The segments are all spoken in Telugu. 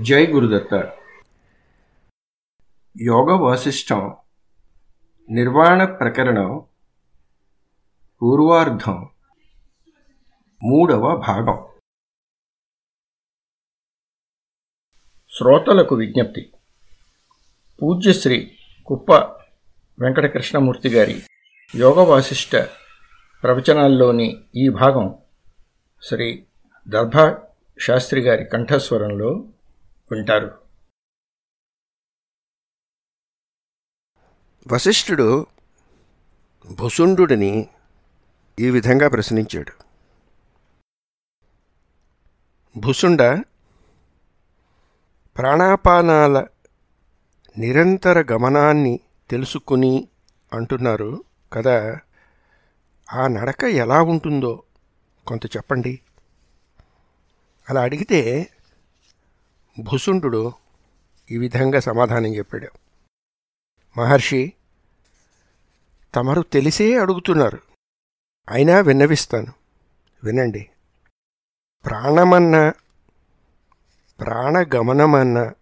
జై గురుదత్త యోగ వాసిష్టం నిర్వాణ ప్రకరణం పూర్వార్ధం మూడవ భాగం. శ్రోతలకు విజ్ఞప్తి. పూజ్యశ్రీ కుప్ప వెంకటకృష్ణమూర్తి గారి యోగ వాసిష్ట ప్రవచనాల్లోని ఈ భాగం శ్రీ దర్భా శాస్త్రి గారి కంఠస్వరంలో ఉంటారు. వశిష్ఠుడు భుసుండుని ఈ విధంగా ప్రశ్నించాడు. భుసుండ ప్రాణాపానాల నిరంతర గమనాన్ని తెలుసుకుని అంటున్నారు కదా ఆ నడక ఎలా ఉంటుందో కొంత చెప్పండి. అలా అడిగితే భుసుండు ఈ విధంగా సమాధానం చెప్పాడు. మహర్షి తమరు తెలిసే అడుగుతున్నారు. అయినా విన్నవిస్తాను. వినండి. ప్రాణమన్న ప్రాణగమనమన్న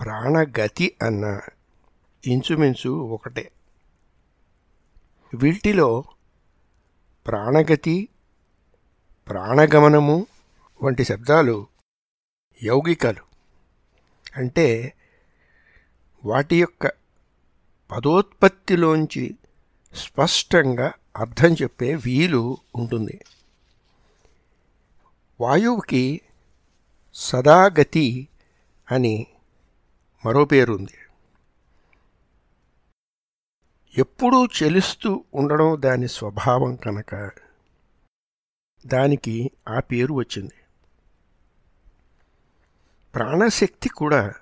ప్రాణగతి అన్న ఇంచుమించు ఒకటే. వీటిలో ప్రాణగతి ప్రాణగమనము వంటి శబ్దాలు యౌగికలు. అంటే వాటి యొక్క పదోత్పత్తిలోంచి స్పష్టంగా అర్థం చెప్పే వీలు ఉంటుంది. వాయువుకి సదాగతి అని మరో పేరుంది ఎప్పుడూ చెలుస్తూ ఉండడం దాని స్వభావం కనుక దానికి ఆ పేరు వచ్చింది. ప్రాణశక్తి కూడా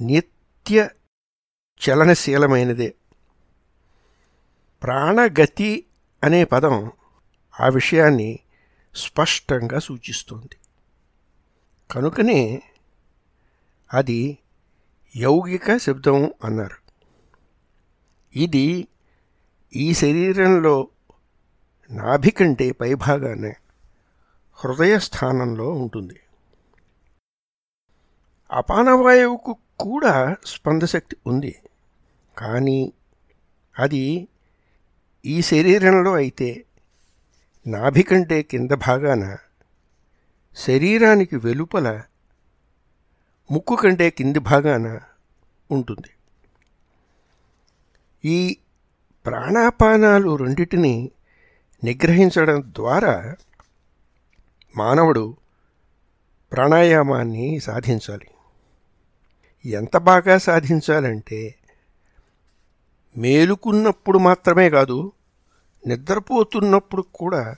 నిత్య చలనశీలమైనదే. ప్రాణగతి అనే పదం ఆ విషయాన్ని స్పష్టంగా సూచిస్తుంది. కనుకనే అది యౌగిక శబ్దం అన్నారు. ఇది ఈ శరీరంలో నాభి కంటే పైభాగానే హృదయ స్థానంలో ఉంటుంది. అపానవాయువుకు కూడా స్పందశక్తి ఉంది. కానీ అది ఈ శరీరంలో అయితే నాభి కంటే కింద భాగాన శరీరానికి వెలుపల ముక్కు కంటే కింది భాగాన ఉంటుంది. ఈ ప్రాణాపానాలు రెండిటిని నిగ్రహించడం ద్వారా మానవుడు ప్రాణాయామాన్ని సాధించాలి. ఎంత బాగా సాధించాలంటే మేలుకున్నప్పుడు మాత్రమే కాదు నిద్రపోతున్నప్పుడు కూడా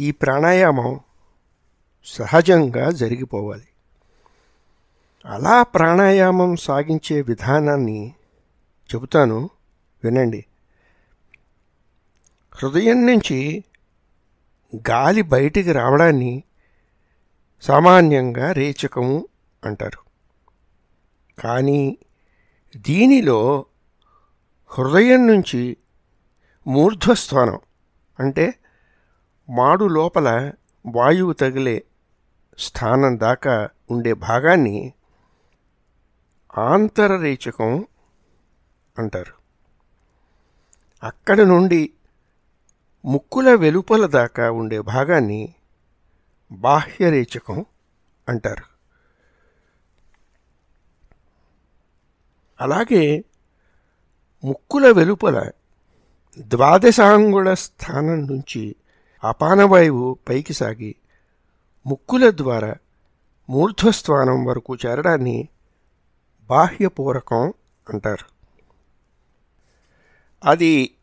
ఈ ప్రాణాయామం సహజంగా జరిగిపోవాలి. అలా ప్రాణాయామం సాగించే విధానాన్ని చెబుతాను వినండి. హృదయం నుంచి గాలి బయటికి రావడాన్ని సామాన్యంగా రేచకము అంటారు. కానీ దీనిలో హృదయం నుంచి మూర్ధ్వస్థానం అంటే మాడు లోపల వాయువు తగిలే స్థానం దాకా ఉండే భాగాన్ని ఆంతరరేచకం అంటారు. అక్కడ నుండి ముక్కుల వెలుపల దాకా ఉండే భాగాన్ని బాహ్యరేచకం అంటారు. అలాగే ముక్కుల వెలుపల ద్వాదశాంగుళ స్థానం నుంచి అపానవాయువు పైకి సాగి ముక్కుల ద్వారా మూర్ధ్వస్థానం వరకు చేరడాన్ని బాహ్యపూరకం అంటారు. అది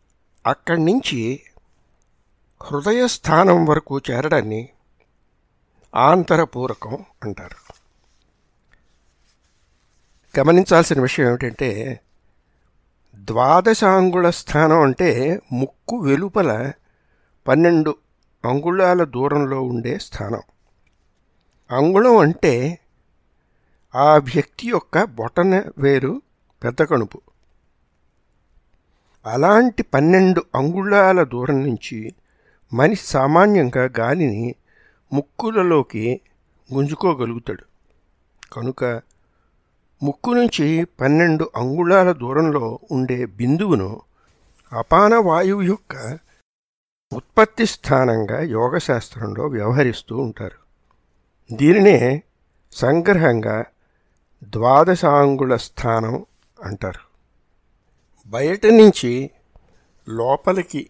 అక్కడి నుంచి హృదయస్థానం వరకు చేరడాన్ని ఆంతరపూరకం అంటారు. గమనించాల్సిన విషయం ఏమిటంటే ద్వాదశాంగుళ స్థానం అంటే ముక్కు వెలుపల పన్నెండు అంగుళాల దూరంలో ఉండే స్థానం. అంగుళం అంటే ఆ వ్యక్తి యొక్క బొటన వేరు పెద్ద కణుపు. అలాంటి పన్నెండు అంగుళాల దూరం నుంచి మనిషి సామాన్యంగా గాలిని ముక్కులలోకి గుంజుకోగలుగుతాడు. కనుక ముక్కు నుంచి పన్నెండు అంగుళాల దూరంలో ఉండే బిందువును అపాన వాయువు యొక్క ఉత్పత్తి స్థానంగా యోగశాస్త్రంలో వ్యవహరిస్తూ ఉంటారు. దీనినే సంగ్రహంగా ద్వాదశాంగుళ స్థానం అంటారు. బయట నుంచి లోపలికి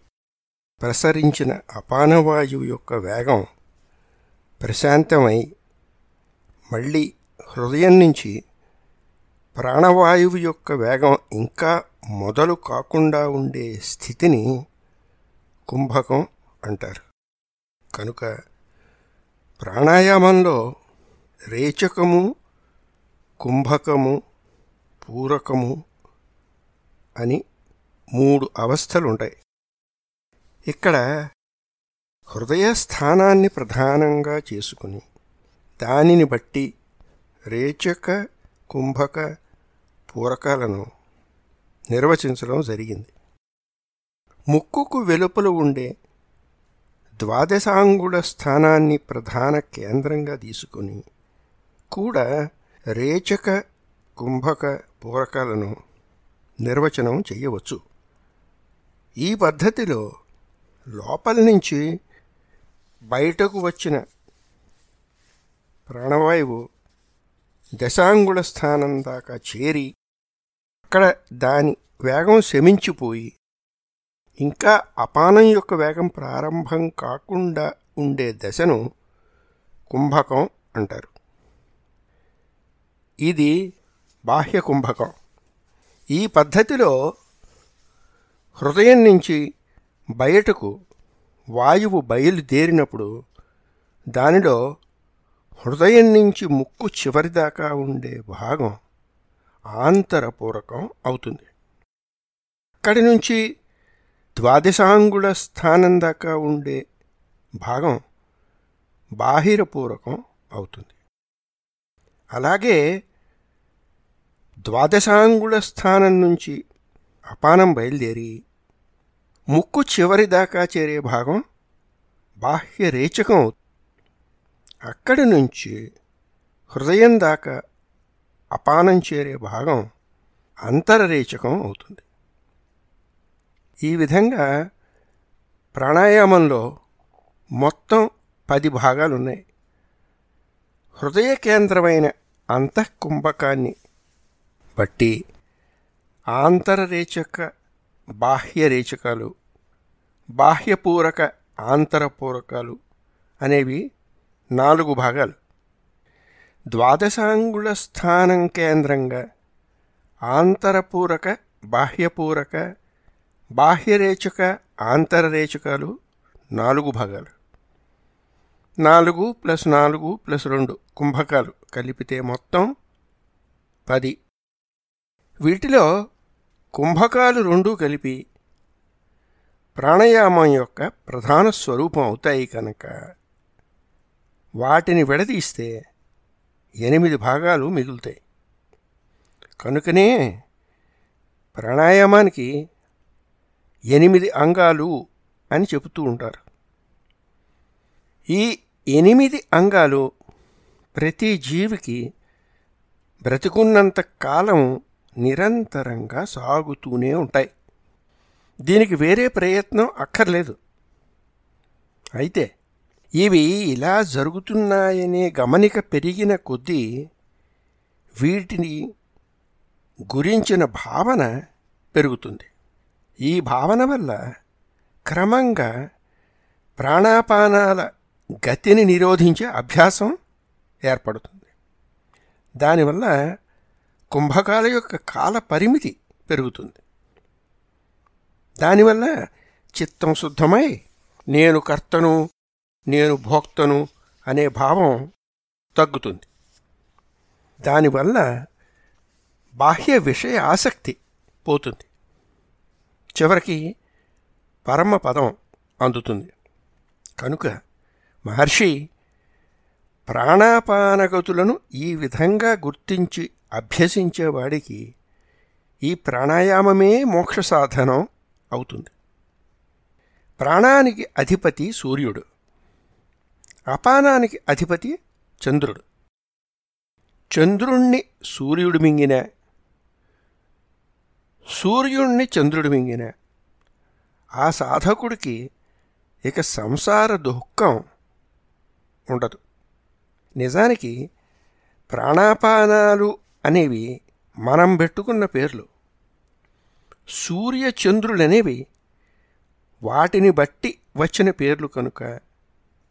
ప్రసరించిన అపానవాయువు యొక్క వేగం ప్రశాంతమై మళ్ళీ హృదయం నుంచి ప్రాణవాయువు యొక్క వేగం ఇంకా మొదలు కాకుండా ఉండే స్థితిని కుంభకం అంటారు. కనుక ప్రాణాయామంలో రేచకము కుంభకము పూరకము అని మూడు అవస్థలు ఉంటాయి ఇక్కడ హృదయ స్థానాన్ని ప్రధానంగా చేసుకుని దానిని బట్టి రేచక కుంభక పూరకాలను నిర్వచించడం జరిగింది. ముక్కుకు వెలుపల ఉండే ద్వాదశాంగుళ స్థానాన్ని ప్రధాన కేంద్రంగా తీసుకుని కూడా రేచక కుంభక పూరకాలను నిర్వచనం చేయవచ్చు. ఈ పద్ధతిలో లోపల నుంచి బయటకు వచ్చిన ప్రాణవాయువు దశాంగుళ స్థానం దాకా చేరి అక్కడ దాని వేగం శమించిపోయి ఇంకా అపానం యొక్క వేగం ప్రారంభం కాకుండా ఉండే దశను కుంభకం అంటారు. ఇది బాహ్య కుంభకం. ఈ పద్ధతిలో హృదయం నుంచి బయటకు వాయువు బయలుదేరినప్పుడు దానిలో హృదయం నుంచి ముక్కు చివరిదాకా ఉండే భాగం ఆంతరపూరకం అవుతుంది. అక్కడి నుంచి ద్వాదశాంగుళ స్థానం దాకా ఉండే భాగం బాహిరపూరకం అవుతుంది. అలాగే ద్వాదశాంగుళ స్థానం నుంచి అపానం బయలుదేరి ముక్కు చివరి దాకా చేరే భాగం బాహ్య రేచకం అవుతుంది. అక్కడి నుంచి హృదయం దాకా అపానం చేరే భాగం అంతరరేచకం అవుతుంది. ఈ విధంగా ప్రాణాయామంలో మొత్తం పది భాగాలున్నాయి. హృదయ కేంద్రమైన అంతఃకుంభకాన్ని బట్టి ఆంతరరేచక బాహ్యరేచకాలు బాహ్యపూరక ఆంతరపూరకాలు అనేవి నాలుగు భాగాలు. ద్వాదశాంగుళ స్థానం కేంద్రంగా ఆంతరపూరక బాహ్యపూరక బాహ్యరేచక ఆంతరరేచకాలు నాలుగు భాగాలు. నాలుగు ప్లస్ నాలుగు ప్లస్ రెండు కుంభకాలు కలిపితే మొత్తం పది. వీటిలో కుంభకాలు రెండూ కలిపి ప్రాణాయామం యొక్క ప్రధాన స్వరూపం అవుతాయి కనుక వాటిని విడదీస్తే ఎనిమిది భాగాలు మిగులుతాయి. కనుకనే ప్రాణాయామానికి ఎనిమిది అంగాలు అని చెబుతూ ఉంటారు. ఈ ఎనిమిది అంగాలు ప్రతి జీవికి బ్రతికున్నంత కాలం నిరంతరంగా సాగుతూనే ఉంటాయి. దీనికి వేరే ప్రయత్నం అక్కర్లేదు. అయితే ఇవి ఇలా జరుగుతున్నాయనే గమనిక పెరిగిన కొద్దీ వీటిని గురించిన భావన పెరుగుతుంది. ఈ భావన వల్ల క్రమంగా ప్రాణాపానాల గతిని నిరోధించే అభ్యాసం ఏర్పడుతుంది. దానివల్ల కుంభకాల యొక్క కాల పరిమితి పెరుగుతుంది. దానివల్ల చిత్తం శుద్ధమై నేను కర్తను నేను భోక్తను అనే భావం తగ్గుతుంది. దానివల్ల బాహ్య విషయ ఆసక్తి పోతుంది. చివరికి పరమ పదం అందుతుంది. కనుక మహర్షి ప్రాణాపానగతులను ఈ విధంగా గుర్తించి అభ్యసించేవాడికి ఈ ప్రాణాయామమే మోక్ష సాధనం అవుతుంది. ప్రాణానికి అధిపతి సూర్యుడు. అపానానికి అధిపతి చంద్రుడు. చంద్రుణ్ణి సూర్యుడు మింగిన సూర్యుణ్ణి చంద్రుడు మింగిన ఆ సాధకుడికి ఇక సంసార దుఃఖం ఉండదు. నిజానికి ప్రాణాపానాలు అనేవి మనం పెట్టుకున్న పేర్లు. సూర్య చంద్రులనేవి వాటిని బట్టి వచ్చిన పేర్లు కనుక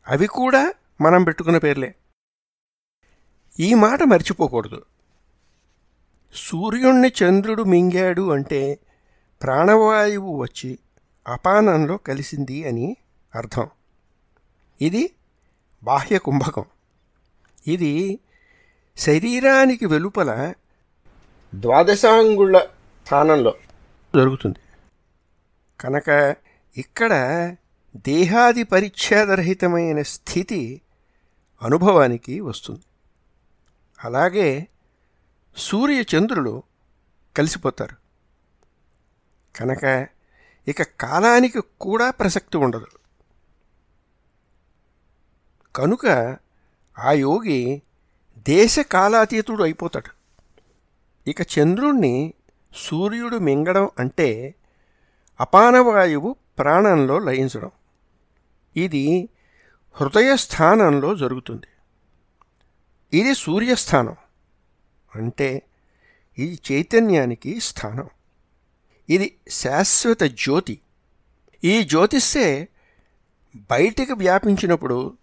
అవి కూడా మనం పెట్టుకున్న పేర్లే. ఈ మాట మర్చిపోకూడదు. సూర్యుణ్ణి చంద్రుడు మింగాడు అంటే ప్రాణవాయువు వచ్చి అపానంలో కలిసింది అని అర్థం. ఇది బాహ్య కుంభకం. ఇది శరీరానికి వెలుపల ద్వాదశాంగుళ స్థానంలో జరుగుతుంది. కనుక ఇక్కడ దేహాది పరిచ్ఛేదరహితమైన స్థితి అనుభవానికి వస్తుంది. అలాగే సూర్య చంద్రులు కలిసిపోతారు. కనుక ఇక కాలానికి కూడా ప్రసక్తి ఉండదు. కనుక ఆ యోగి దేశ కాలాతీతుడు అయిపోతాడు. ఇక చంద్రుణ్ణి సూర్యుడు మింగడం అంటే అపానవాయువు ప్రాణంలో లయించడం. ఇది హృదయ స్థానంలో జరుగుతుంది. ఇది సూర్యస్థానం. అంటే ఇది చైతన్యానికి స్థానం. ఇది శాశ్వత జ్యోతి. ఈ జ్యోతిస్సే బయటికి వ్యాపించినప్పుడు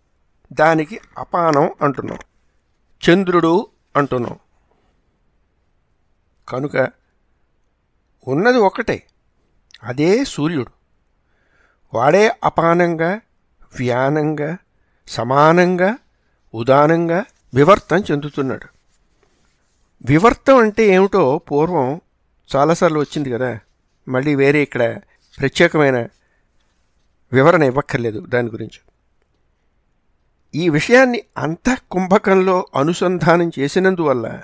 దానికి అపానం అంటున్నాం. చంద్రుడు అంటున్నాం. కనుక ఉన్నది ఒకటే అదే సూర్యుడు. వాడే అపానంగా వ్యానంగా సమానంగా ఉదానంగా వివర్తం చెందుతున్నాడు. వివర్తం అంటే ఏమిటో పూర్వం చాలాసార్లు వచ్చింది కదా. మళ్ళీ వేరే ఇక్కడ ప్రత్యేకమైన వివరణ ఇవ్వక్కర్లేదు దాని గురించి. ఈ విషయాన్ని అంతఃకుంభకంలో అనుసంధానం చేసినందువల్ల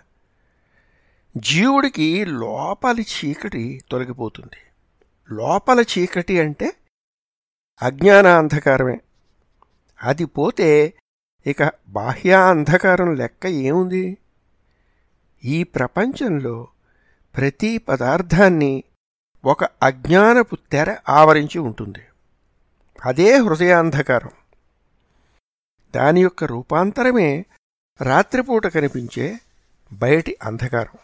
జీవుడికి లోపలి చీకటి తొలగిపోతుంది. లోపల చీకటి అంటే అజ్ఞాన అంధకారమే. అది పోతే ఇక బాహ్య అంధకారం లెక్క ఏముంది? ఈ ప్రపంచంలో ప్రతి పదార్థాన్ని ఒక అజ్ఞానపు తెర ఆవరించి ఉంటుంది. అదే హృదయాంధకారం. దాని యొక్క రూపాంతరమే రాత్రిపూట కనిపించే బయటి అంధకారం.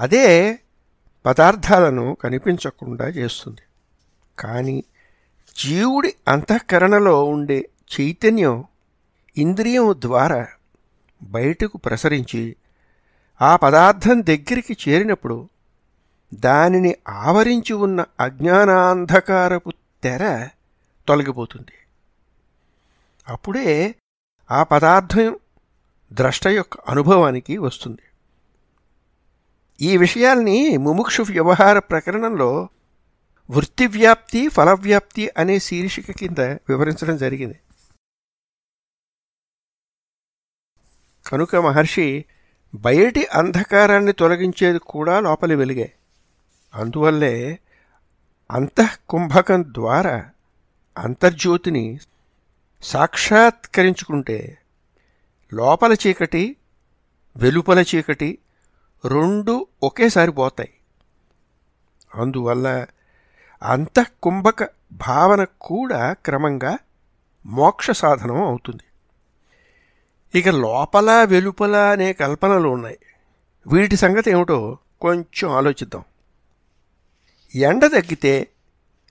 అదే పదార్థాలను కనిపించకుండా చేస్తుంది. కానీ జీవుడి అంతఃకరణలో ఉండే చైతన్యం ఇంద్రియం ద్వారా బయటకు ప్రసరించి ఆ పదార్థం దగ్గరికి చేరినప్పుడు దానిని ఆవరించి ఉన్న అజ్ఞానాంధకారపు తెర తొలగిపోతుంది. అప్పుడే ఆ పదార్థం ద్రష్ట యొక్క అనుభవానికి వస్తుంది. ఈ విషయాల్ని ముముక్షు వ్యవహార ప్రకరణంలో వృత్తివ్యాప్తి ఫలవ్యాప్తి అనే శీర్షిక కింద వివరించడం జరిగింది. కనుక మహర్షి బయటి అంధకారాన్ని తొలగించేది కూడా లోపలి వెలిగే. అందువల్లే అంతఃకుంభకం ద్వారా అంతర్జ్యోతిని సాక్షాత్కరించుకుంటే లోపల చీకటి వెలుపల చీకటి రెండు ఒకేసారి పోతాయి. అందువల్ల అంతఃకుంభక భావన కూడా క్రమంగా మోక్ష సాధనం అవుతుంది. ఇక లోపల వెలుపల అనే కల్పనలు ఉన్నాయి. వీటి సంగతి ఏమిటో కొంచెం ఆలోచిద్దాం. ఎండ తగ్గితే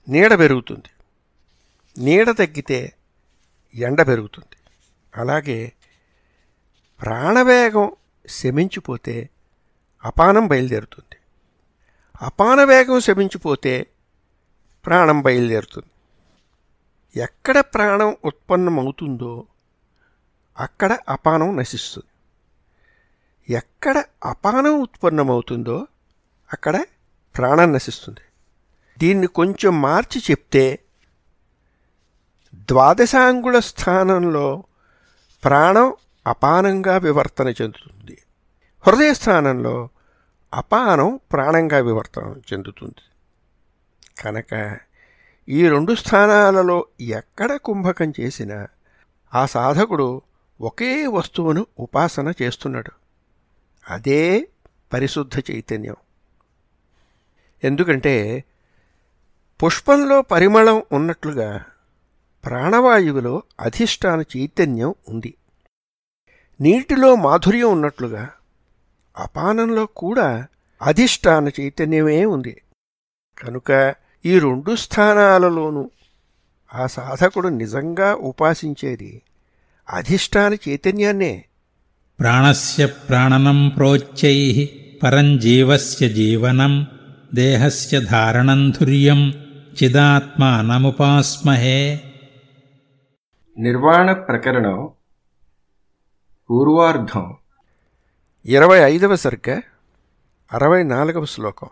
నీడ పెరుగుతుంది. నీడ తగ్గితే ఎండ పెరుగుతుంది. అలాగే ప్రాణవేగం శమించిపోతే అపానం బయలుదేరుతుంది. అపానవేగం శమించిపోతే ప్రాణం బయలుదేరుతుంది. ఎక్కడ ప్రాణం ఉత్పన్నమవుతుందో అక్కడ అపానం నశిస్తుంది. ఎక్కడ అపానం ఉత్పన్నమవుతుందో అక్కడ ప్రాణం నశిస్తుంది. దీన్ని కొంచెం మార్చి చెప్తే ద్వాదశాంగుళ స్థానంలో ప్రాణం అపానంగా వివర్తన చెందుతుంది. హృదయ స్థానంలో అపానం ప్రాణంగా వివర్తన చెందుతుంది. కనుక ఈ రెండు స్థానాలలో ఎక్కడ కుంభకం చేసినా ఆ సాధకుడు ఒకే వస్తువును ఉపాసన చేస్తున్నాడు. అదే పరిశుద్ధ చైతన్యం. ఎందుకంటే పుష్పంలో పరిమళం ఉన్నట్లుగా ప్రాణవాయువులో అధిష్టాన చైతన్యం ఉంది. నీటిలో మాధుర్యం ఉన్నట్లుగా అపానంలో కూడా అధిష్టాన చైతన్యమే ఉంది. కనుక ఈ రెండు స్థానాలలోనూ ఆ సాధకుడు నిజంగా ఉపాసించేది అధిష్టాన చైతన్యాన్నే. ప్రాణస్య ప్రాణనం ప్రోచ్యై పరం జీవస్య జీవనం దేహస్య ధారణం ధుర్యం చిదాత్మానముపాస్మహే. నిర్వాణ ప్రకరణం పూర్వార్ధం. ఇరవై ఐదవ సర్గ అరవై నాలుగవ శ్లోకం.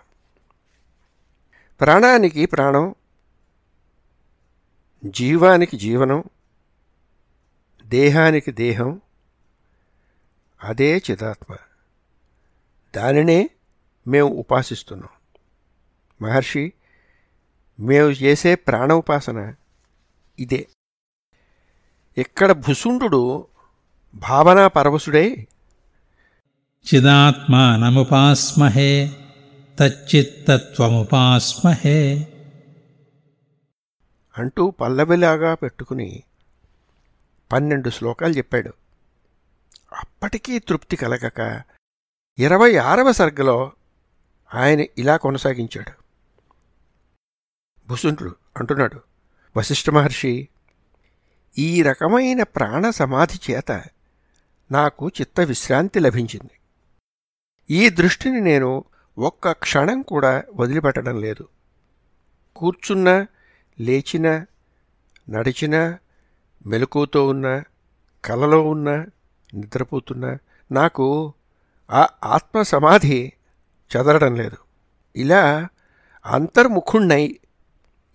ప్రాణానికి ప్రాణం జీవానికి జీవనం దేహానికి దేహం అదే చిదాత్మ. దానినే మేము ఉపాసిస్తున్నాం. మహర్షి మేము చేసే ప్రాణ ఉపాసన ఇదే. ఇక్కడ భుసుండు భావనా పరవశుడై. చిదాత్మానముపాస్మహే తచ్చిత్తత్వముపాస్మహే. అంటూ పల్లవిలాగా పెట్టుకుని పన్నెండు శ్లోకాలు చెప్పాడు. అప్పటికీ తృప్తి కలగక ఇరవై ఆరవ సర్గలో ఆయన ఇలా కొనసాగించాడు. భుసుండ్రుడు అంటున్నాడు వశిష్ఠ మహర్షి ఈ రకమైన ప్రాణ సమాధి చేత నాకు చిత్త విశ్రాంతి లభించింది. ఈ దృష్టిని నేను ఒక్క క్షణం కూడా వదిలిపెట్టడం లేదు. కూర్చున్నా లేచినా నడిచినా మెలకుతో ఉన్నా కలలో ఉన్నా నిద్రపోతున్నా నాకు ఆ ఆత్మ సమాధి చదరడం లేదు. ఇలా అంతర్ముఖుణ్ణై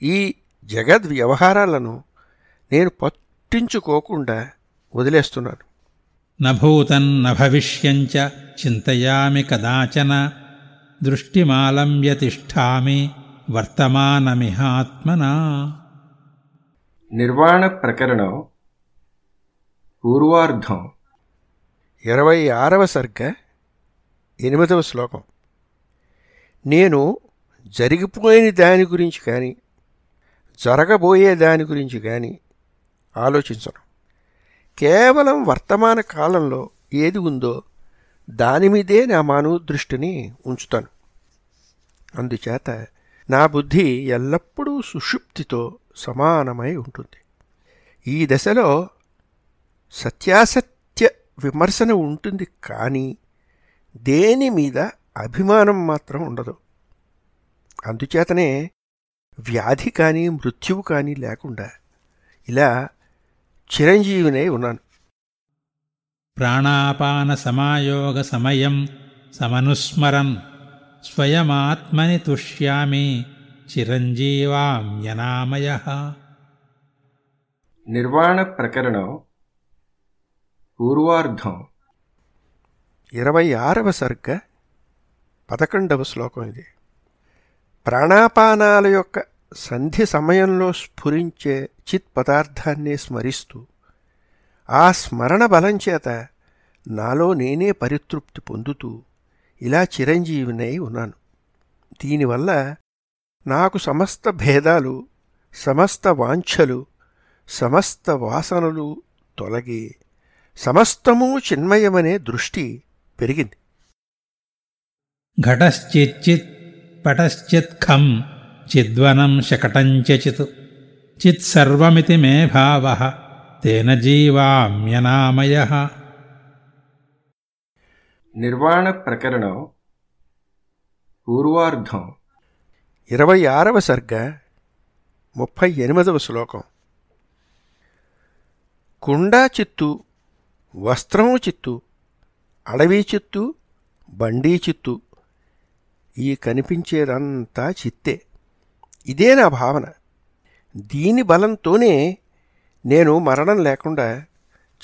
ఈ జగద్ వ్యవహారాలను నేను పట్టించుకోకుండా వదిలేస్తున్నాను. నభూతం భవిష్యంచ చింతయామి కదాచన దృష్టిమాలంబ్య తిష్టామి వర్తమానమిహాత్మనా. నిర్వాణ ప్రకరణం పూర్వార్ధం. ఇరవై ఆరవ సర్గ ఎనిమిదవ శ్లోకం. నేను జరిగిపోయిన దాని గురించి కానీ జరగబోయే దాని గురించి కానీ ఆలోచించను. కేవలం వర్తమాన కాలంలో ఏది ఉందో దాని మీదే నా మానవ దృష్టిని ఉంచుతాను. అందుచేత నా బుద్ధి ఎల్లప్పుడూ సుషుప్తితో సమానమై ఉంటుంది. ఈ దశలో సత్యాసత్య విమర్శన ఉంటుంది కానీ దేని మీద అభిమానం మాత్రం ఉండదు. అందుచేతనే వ్యాధి కానీ మృత్యువు కానీ లేకుండా ఇలా చిరంజీవినై ఉన్నాను. ప్రాణాపాన సమాయోగ సమయం సమనుస్మరం స్వయమాత్మని తుష్యామి చిరంజీవామ్యనామయ నిర్వాణ ప్రకరణం పూర్వార్ధం. ఇరవై ఆరవ సర్గ పదకొండవ శ్లోకం ఇది. ప్రాణాపానాల యొక్క సంధి సమయంలో స్ఫురించే చిత్ పదార్థాన్ని స్మరిస్తూ ఆ స్మరణ బలం చేత నాలో నేనే పరితృప్తి పొందుతూ ఇలా చిరంజీవినై ఉన్నాను. దీనివల్ల నాకు సమస్త భేదాలు సమస్త వాంఛలు సమస్త వాసనలు తొలగి సమస్తము చిన్మయమనే దృష్టి పెరిగింది. ఘటశ్చిచ్చిత్ పటశ్చిత్ఖం చిద్వనం శకటం చ చిత్ చిత్సర్వమితి మే భావ తేన జీవామ్యనామయ నిర్వాణ ప్రకరణం పూర్వార్ధం ఇరవై ఆరవ సర్గ ముప్పై ఎనిమిదవ శ్లోకం. కుండా చిత్తు వస్త్రము చిత్తు అడవి చిత్తు బండీ చిత్తు ఈ కనిపించేదంతా చిత్తే. ఇదే నా భావన. దీని బలంతోనే నేను మరణం లేకుండా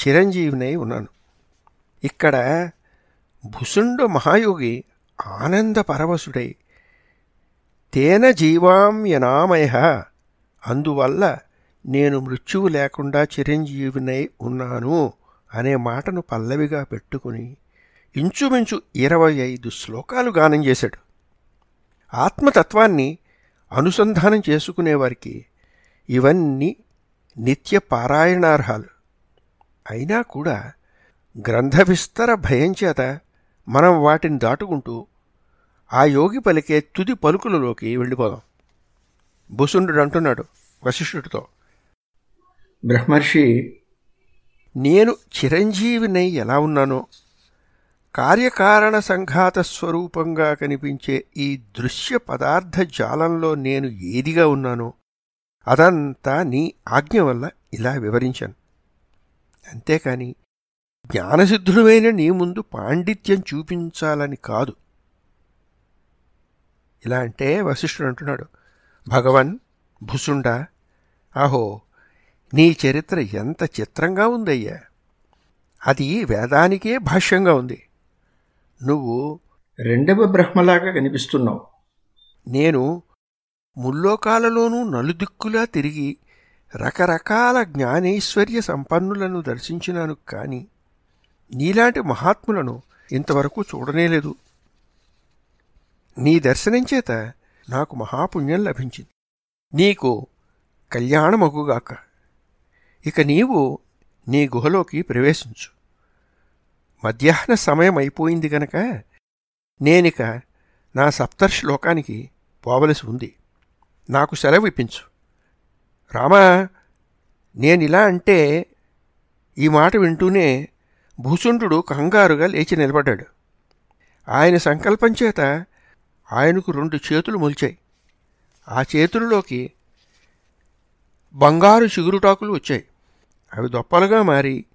చిరంజీవినై ఉన్నాను. ఇక్కడ భుసుండు మహాయోగి ఆనంద పరవశుడై తేన జీవామ్యనామయ. అందువల్ల నేను మృత్యువు లేకుండా చిరంజీవినై ఉన్నాను అనే మాటను పల్లవిగా పెట్టుకుని ఇంచుమించు ఇరవై ఐదు శ్లోకాలు గానం చేశాడు. ఆత్మతత్వాన్ని అనుసంధానం చేసుకునేవారికి ఇవన్నీ నిత్య పారాయణార్హాలు. అయినా కూడా గ్రంథ విస్తర భయం చేత మనం వాటిని దాటుకుంటూ ఆ యోగి పలికే తుది పలుకులలోకి వెళ్ళిపోదాం. బుసుండు అంటున్నాడు వశిష్ఠుడితో. బ్రహ్మర్షి నేను చిరంజీవినై ఎలా ఉన్నానో కార్యకారణ సంఘాత స్వరూపంగా కనిపించే ఈ దృశ్య పదార్థ జాలంలో నేను ఏదిగా ఉన్నానో అదంతా నీ ఆజ్ఞ వల్ల ఇలా వివరించాను. అంతేకాని జ్ఞానసిద్ధుడమైన నీ ముందు పాండిత్యం చూపించాలని కాదు. ఇలా అంటే వశిష్ఠుడు అంటున్నాడు భగవన్ భుసుండ ఆహో నీ చరిత్ర ఎంత చిత్రంగా ఉందయ్యా. అది వేదానికే భాష్యంగా ఉంది. నువ్వు రెండవ బ్రహ్మలాగా కనిపిస్తున్నావు. నేను ముల్లోకాలలోనూ నలుదిక్కులా తిరిగి రకరకాల జ్ఞానైశ్వర్య సంపన్నులను దర్శించినాను కాని నీలాంటి మహాత్ములను ఇంతవరకు చూడనేలేదు. నీ దర్శనం చేత నాకు మహాపుణ్యం లభించింది. నీకు కళ్యాణమగుగాక ఇక నీవు నీ గుహలోకి ప్రవేశించు. మధ్యాహ్న సమయం అయిపోయింది గనక నేనిక నా సప్తర్షి లోకానికి పోవలసి ఉంది. నాకు సెలవు ఇప్పించు. రామా నేనిలా అంటే ఈ మాట వింటూనే భూసుండు కంగారుగా లేచి నిలబడ్డాడు. ఆయన సంకల్పం చేత ఆయనకు రెండు చేతులు మొలిచాయి. ఆ చేతులలోకి బంగారు చిగురుటాకులు వచ్చాయి. అవి దొప్పలుగా మారి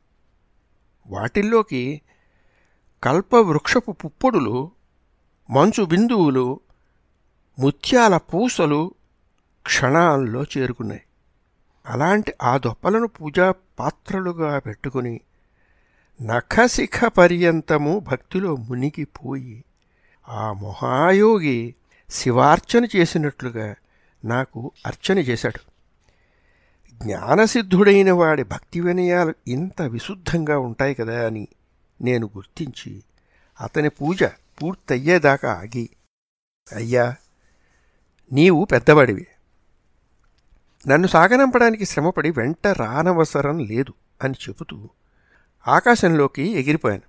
వాటిల్లోకి కల్పవృక్షపు పుప్పొడులు మంచు బిందువులు ముత్యాల పూసలు క్షణాల్లో చేరుకున్నాయి. అలాంటి ఆ దొప్పలను పూజా పాత్రలుగా పెట్టుకుని నఖశిఖ పర్యంతము భక్తిలో మునిగిపోయి ఆ మహాయోగి శివార్చన చేసినట్లుగా నాకు అర్చన చేశాడు. జ్ఞానసిద్ధుడైన వాడి భక్తి వినయాలు ఇంత విశుద్ధంగా ఉంటాయి కదా అని నేను గుర్తించి అతని పూజ పూర్తయ్యేదాకా ఆగి అయ్యా నీవు పెద్దవాడివి. నన్ను సాగనంపడానికి శ్రమపడి వెంట రానవసరం లేదు అని చెబుతూ ఆకాశంలోకి ఎగిరిపోయాను.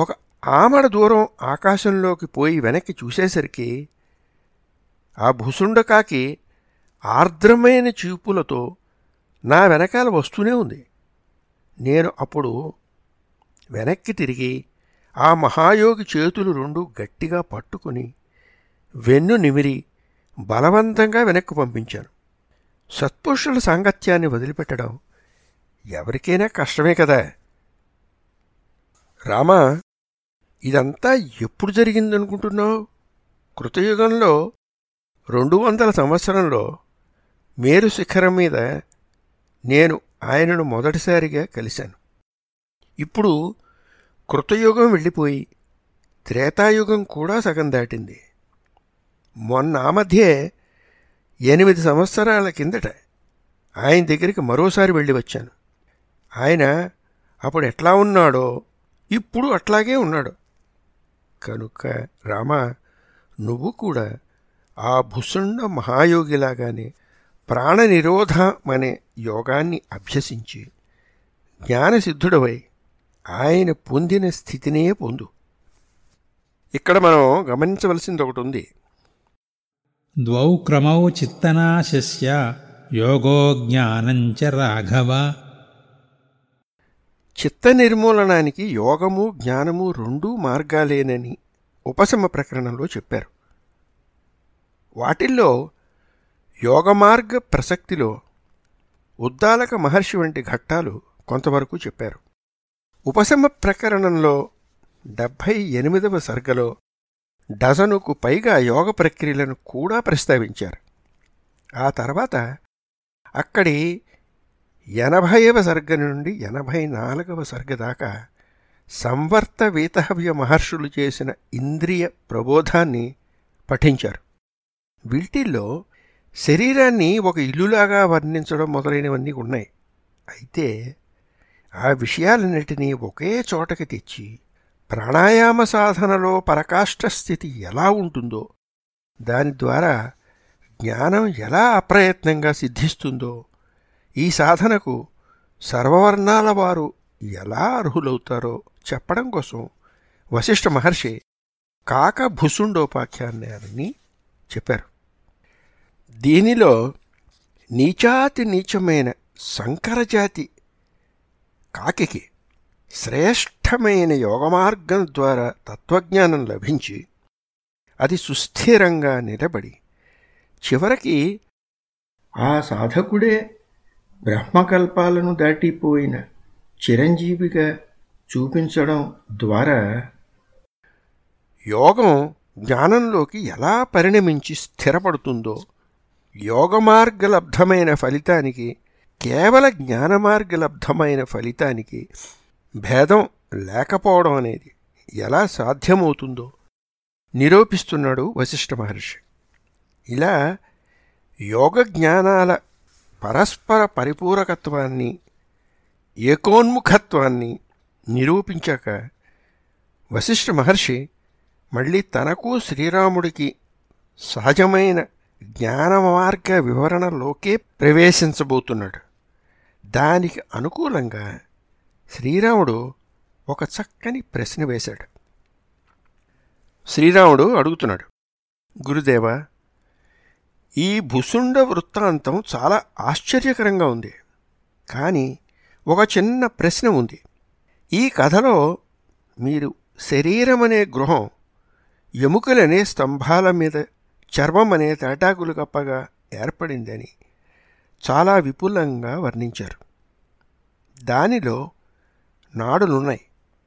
ఒక ఆమడ దూరం ఆకాశంలోకి పోయి వెనక్కి చూసేసరికి ఆ భుసుండకాకి ఆర్ద్రమైన చూపులతో నా వెనకాల వస్తూనే ఉంది. నేను అప్పుడు వెనక్కి తిరిగి ఆ మహాయోగి చేతులు రెండు గట్టిగా పట్టుకుని వెన్ను నిమిరి బలవంతంగా వెనక్కు పంపించాను. సత్పురుషుల సాంగత్యాన్ని వదిలిపెట్టడం ఎవరికైనా కష్టమే కదా? రామా ఇదంతా ఎప్పుడు జరిగిందనుకుంటున్నావు? కృతయుగంలో రెండు వందల సంవత్సరంలో మేరు శిఖరం మీద నేను ఆయనను మొదటిసారిగా కలిశాను. ఇప్పుడు కృతయుగం వెళ్ళిపోయి త్రేతాయుగం కూడా సగం దాటింది. మొన్న ఆ మధ్యే ఎనిమిది సంవత్సరాల కిందట ఆయన దగ్గరికి మరోసారి వెళ్ళి వచ్చాను. ఆయన అప్పుడు ఎట్లా ఉన్నాడో ఇప్పుడు అట్లాగే ఉన్నాడు. కనుక రామా నువ్వు కూడా ఆ భుసుండ మహాయోగిలాగానే ప్రాణ నిరోధమనే యోగాన్ని అభ్యసించి జ్ఞానసిద్ధుడవై ఆయన పొందిన స్థితినే పొందు. ఇక్కడ మనం గమనించవలసింది ఒకటి ఉంది ద్వౌ క్రమౌ చిత్తనాశస్య యోగో జ్ఞానంచ రాఘవ చిత్త నిర్మూలనానికి యోగము జ్ఞానము రెండూ మార్గాలేనని ఉపశమ ప్రకరణంలో చెప్పారు. వాటిల్లో యోగమార్గ ప్రసక్తిలో ఉద్దాలక మహర్షి వంటి ఘట్టాలు కొంతవరకు చెప్పారు. ఉపశమ ప్రకరణంలో డెబ్భై ఎనిమిదవ సర్గలో డజనుకు పైగా యోగ ప్రక్రియలను కూడా ప్రస్తావించారు. ఆ తర్వాత అక్కడి ఎనభైవ సర్గ నుండి ఎనభై నాలుగవ సర్గ దాకా సంవర్త వేతహవ్య మహర్షులు చేసిన ఇంద్రియ ప్రబోధాన్ని పఠించారు. వీటిల్లో శరీరాన్ని ఒక ఇల్లులాగా వర్ణించడం మొదలైనవన్నీ ఉన్నాయి. అయితే ఆ విషయాలన్నిటినీ ఒకే చోటకి తెచ్చి ప్రాణాయామ సాధనలో పరకాష్ట స్థితి ఎలా ఉంటుందో దాని ద్వారా జ్ఞానం ఎలా అప్రయత్నంగా సిద్ధిస్తుందో ఈ సాధనకు సర్వవర్ణాల వారు ఎలా అర్హులవుతారో చెప్పడం కోసం వశిష్ఠ మహర్షి కాకభుసుండోపాఖ్యానాన్ని చెప్పారు. దీనిలో నీచాతి నీచమైన సంకరజాతి కాకికి శ్రేష్టమైన యోగమార్గం ద్వారా తత్వజ్ఞానం లభించి అది సుస్థిరంగా నిలబడి చివరికి ఆ సాధకుడే బ్రహ్మకల్పాలను దాటిపోయిన చిరంజీవిగా చూపించడం ద్వారా యోగం జ్ఞానంలోకి ఎలా పరిణమించి స్థిరపడుతుందో యోగమార్గలబ్ధమైన ఫలితానికి కేవల జ్ఞానమార్గలబ్ధమైన ఫలితానికి భేదం లేకపోవడం అనేది ఎలా సాధ్యమవుతుందో నిరూపిస్తున్నాడు వశిష్ఠ మహర్షి. ఇలా యోగ జ్ఞానాల పరస్పర పరిపూరకత్వాన్ని ఏకోన్ముఖత్వాన్ని నిరూపించాక వశిష్ఠ మహర్షి మళ్ళీ తనకు శ్రీరాముడికి సహజమైన జ్ఞానమార్గ వివరణలోకే ప్రవేశించబోతున్నాడు. దానికి అనుకూలంగా శ్రీరాముడు ఒక చక్కని ప్రశ్న వేశాడు. శ్రీరాముడు అడుగుతున్నాడు గురుదేవ ఈ భుసుండ వృత్తాంతం చాలా ఆశ్చర్యకరంగా ఉంది. కానీ ఒక చిన్న ప్రశ్న ఉంది. ఈ కథలో మీరు శరీరమనే గృహం ఎముకలనే స్తంభాల మీద చర్మం అనే తాటాకులు కప్పగా ఏర్పడిందని చాలా విపులంగా వర్ణించారు. దానిలో నాడులున్నాయి.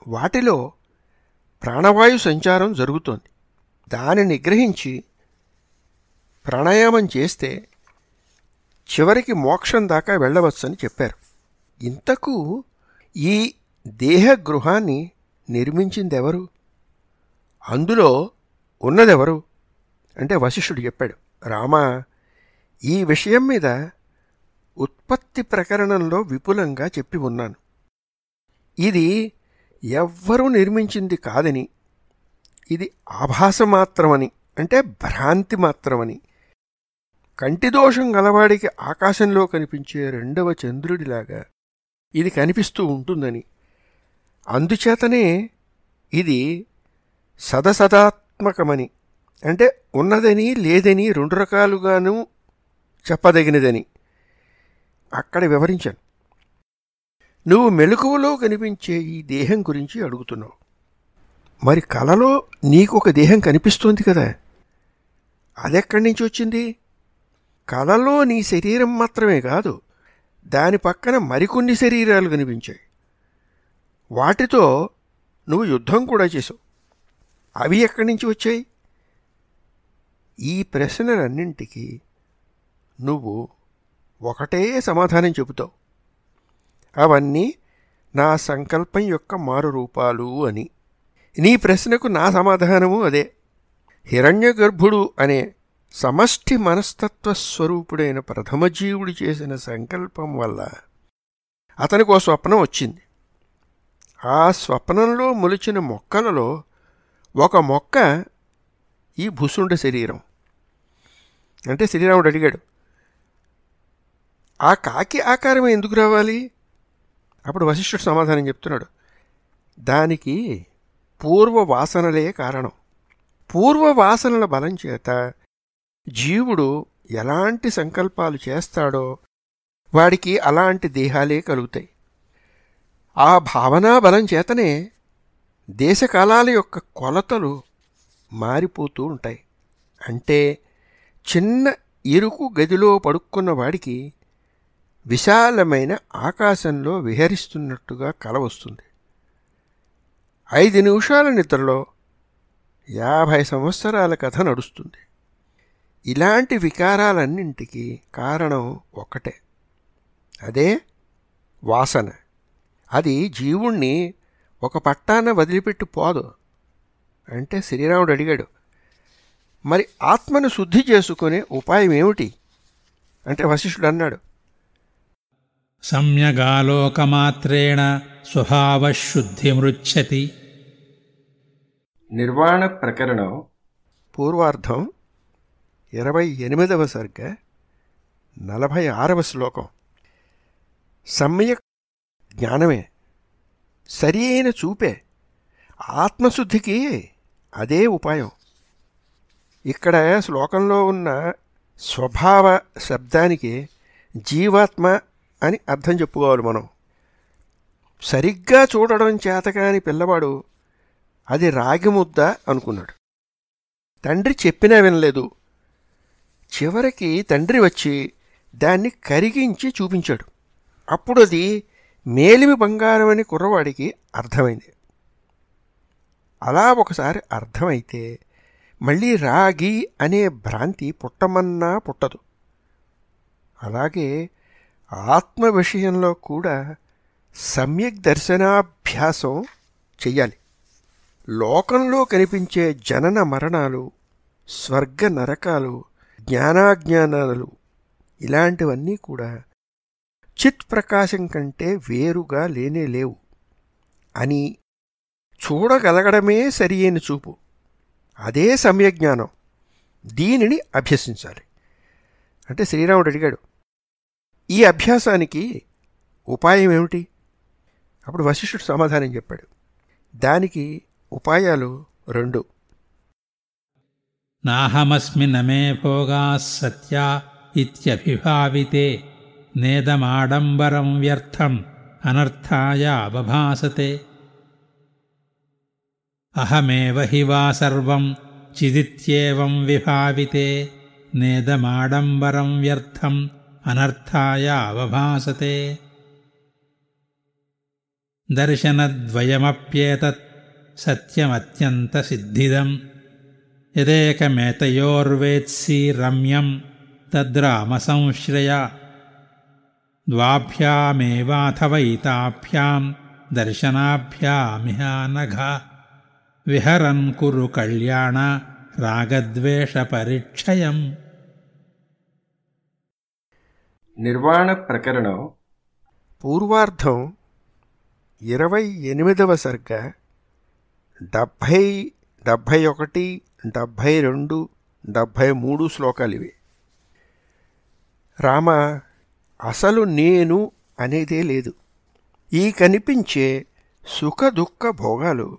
వాటిలో ప్రాణవాయు సంచారం జరుగుతోంది. దానిని గ్రహించి ప్రాణాయామం చేస్తే చివరికి మోక్షం దాకా వెళ్ళవచ్చని చెప్పారు. ఇంతకు ఈ దేహ గృహాన్ని నిర్మించిందెవరు? అందులో ఉన్నదెవరు? అంటే వశిష్ఠుడు చెప్పాడు రామా ఈ విషయం మీద ఉత్పత్తి ప్రకరణంలో విపులంగా చెప్పి ఉన్నాను. ఇది ఎవ్వరూ నిర్మించింది కాదని ఇది ఆభాస మాత్రమని అంటే భ్రాంతి మాత్రమని కంటిదోషం గలవాడికి ఆకాశంలో కనిపించే రెండవ చంద్రుడిలాగా ఇది కనిపిస్తూ ఉంటుందని. అందుచేతనే ఇది సదసదాత్మకమని అంటే ఉన్నదని లేదని రెండు రకాలుగాను చెప్పదగినదని అక్కడ వివరించాను. నువ్వు మెలకువలో కనిపించే ఈ దేహం గురించి అడుగుతున్నావు. మరి కలలో నీకు ఒక దేహం కనిపిస్తోంది కదా. అదెక్కడి నుంచి వచ్చింది? కలలో నీ శరీరం మాత్రమే కాదు దాని పక్కన మరికొన్ని శరీరాలు కనిపించాయి. వాటితో నువ్వు యుద్ధం కూడా చేసావు అవి ఎక్కడి నుంచి వచ్చాయి? ఈ ప్రశ్నలన్నింటికి నువ్వు ఒకటే సమాధానం చెబుతావు. అవన్నీ నా సంకల్పం యొక్క మారు రూపాలు అని. నీ ప్రశ్నకు నా సమాధానము అదే. హిరణ్యగర్భుడు అనే సమష్టి మనస్తత్వ స్వరూపుడైన ప్రథమజీవుడు చేసిన సంకల్పం వల్ల అతనికి ఓ స్వప్నం వచ్చింది. ఆ స్వప్నంలో మొలిచిన మొక్కలలో ఒక మొక్క ఈ భుసుండ శరీరం. అంటే శ్రీరాముడు అడిగాడు ఆ కాకి ఆకారం ఎందుకు రావాలి? అప్పుడు వశిష్ఠుడు సమాధానం చెప్తున్నాడు దానికి పూర్వ వాసనలే కారణం. పూర్వ వాసనల బలం చేత జీవుడు ఎలాంటి సంకల్పాలు చేస్తాడో వాడికి అలాంటి దేహాలే కలుగుతాయి. ఆ భావనా బలం చేతనే దేశకాలాల యొక్క కొలతలు మారిపోతూ ఉంటాయి. అంటే చిన్న ఇరుకు గదిలో పడుక్కున్న వాడికి విశాలమైన ఆకాశంలో విహరిస్తున్నట్టుగా కల వస్తుంది. ఐదు నిమిషాల నిద్రలో యాభై సంవత్సరాల కథ నడుస్తుంది. ఇలాంటి వికారాలన్నింటికి కారణం ఒక్కటే అదే వాసన. అది జీవుణ్ణి ఒక పట్టాన వదిలిపెట్టి పోదు అంటే శ్రీరాముడు అడిగాడు మరి ఆత్మను శుద్ధి చేసుకునే ఉపాయం ఏమిటి? అంటే వశిష్ఠుడు అన్నాడు సమ్యగాలోకమాత్రేణ స్వభావశుద్ధిమృచ్చతి నిర్వాణ ప్రకరణం పూర్వార్ధం ఇరవై ఎనిమిదవ సర్గ నలభై ఆరవ శ్లోకం. సమ్యక్ జ్ఞానమే సరి అయిన చూపే ఆత్మశుద్ధికి అదే ఉపాయం. ఇక్కడ శ్లోకంలో ఉన్న స్వభావ శబ్దానికి జీవాత్మ అని అర్థం చెప్పుకోవాలి మనం. సరిగ్గా చూడడం చేతకాని పిల్లవాడు అది రాగి ముద్ద అనుకున్నాడు. తండ్రి చెప్పినా వినలేదు. చివరికి తండ్రి వచ్చి దాన్ని కరిగించి చూపించాడు. అప్పుడు అది మేలిమి బంగారం అని కుర్రవాడికి అర్థమైంది. అలా ఒకసారి అర్థమైతే మళ్ళీ రాగి అనే భ్రాంతి పుట్టమన్నా పుట్టదు. అలాగే ఆత్మ విషయంలో కూడా సమ్యక్ దర్శనాభ్యాసం చెయ్యాలి. లోకంలో కనిపించే జనన మరణాలు స్వర్గ నరకాలు జ్ఞానాజ్ఞానాలు ఇలాంటివన్నీ కూడా చిత్ ప్రకాశం కంటే వేరుగా లేనే లేవు అని చూడగలగడమే సరియైన చూపు. అదే సమ్యజ్ఞానం. దీనిని అభ్యసించాలి. అంటే శ్రీరాముడు అడిగాడు ఈ అభ్యాసానికి ఉపాయం ఏమిటి? అప్పుడు వశిష్ఠుడు సమాధానం చెప్పాడు దానికి ఉపాయాలు రెండు. नाहमस्मि न मे भोगाः सत्या इत्यभिभाविते। नेदमाडम्बरं व्यर्थम् अनर्थाय अवभासते। अहमेव हि वा सर्वं चिदित्येवं विभाविते। नेदमाडम्बरं व्यर्थम् अनर्थाय अवभासते। दर्शनद्वयमप्येतत् सत्यमत्यन्तसिद्धिदम्। రమ్యం తద్రామసంశ్రయ ద్వాభ్యామేవాథవైతాభ్యాం దర్శనాభ్యామిహ నఘ విహరన్ కురు కళ్యాణ రాగద్వేషపరిక్షయం నిర్వాణ ప్రకరణం పూర్వార్ధం ఇరవై ఎనిమిదవ సర్గ డెబ్భై డెబ్భై ఒకటి డెబ్భై రెండు డెబ్భై మూడు శ్లోకాలివి రామ అసలు నేను అనేదే లేదు. ఈ కనిపించే సుఖ దుఃఖ భోగాలు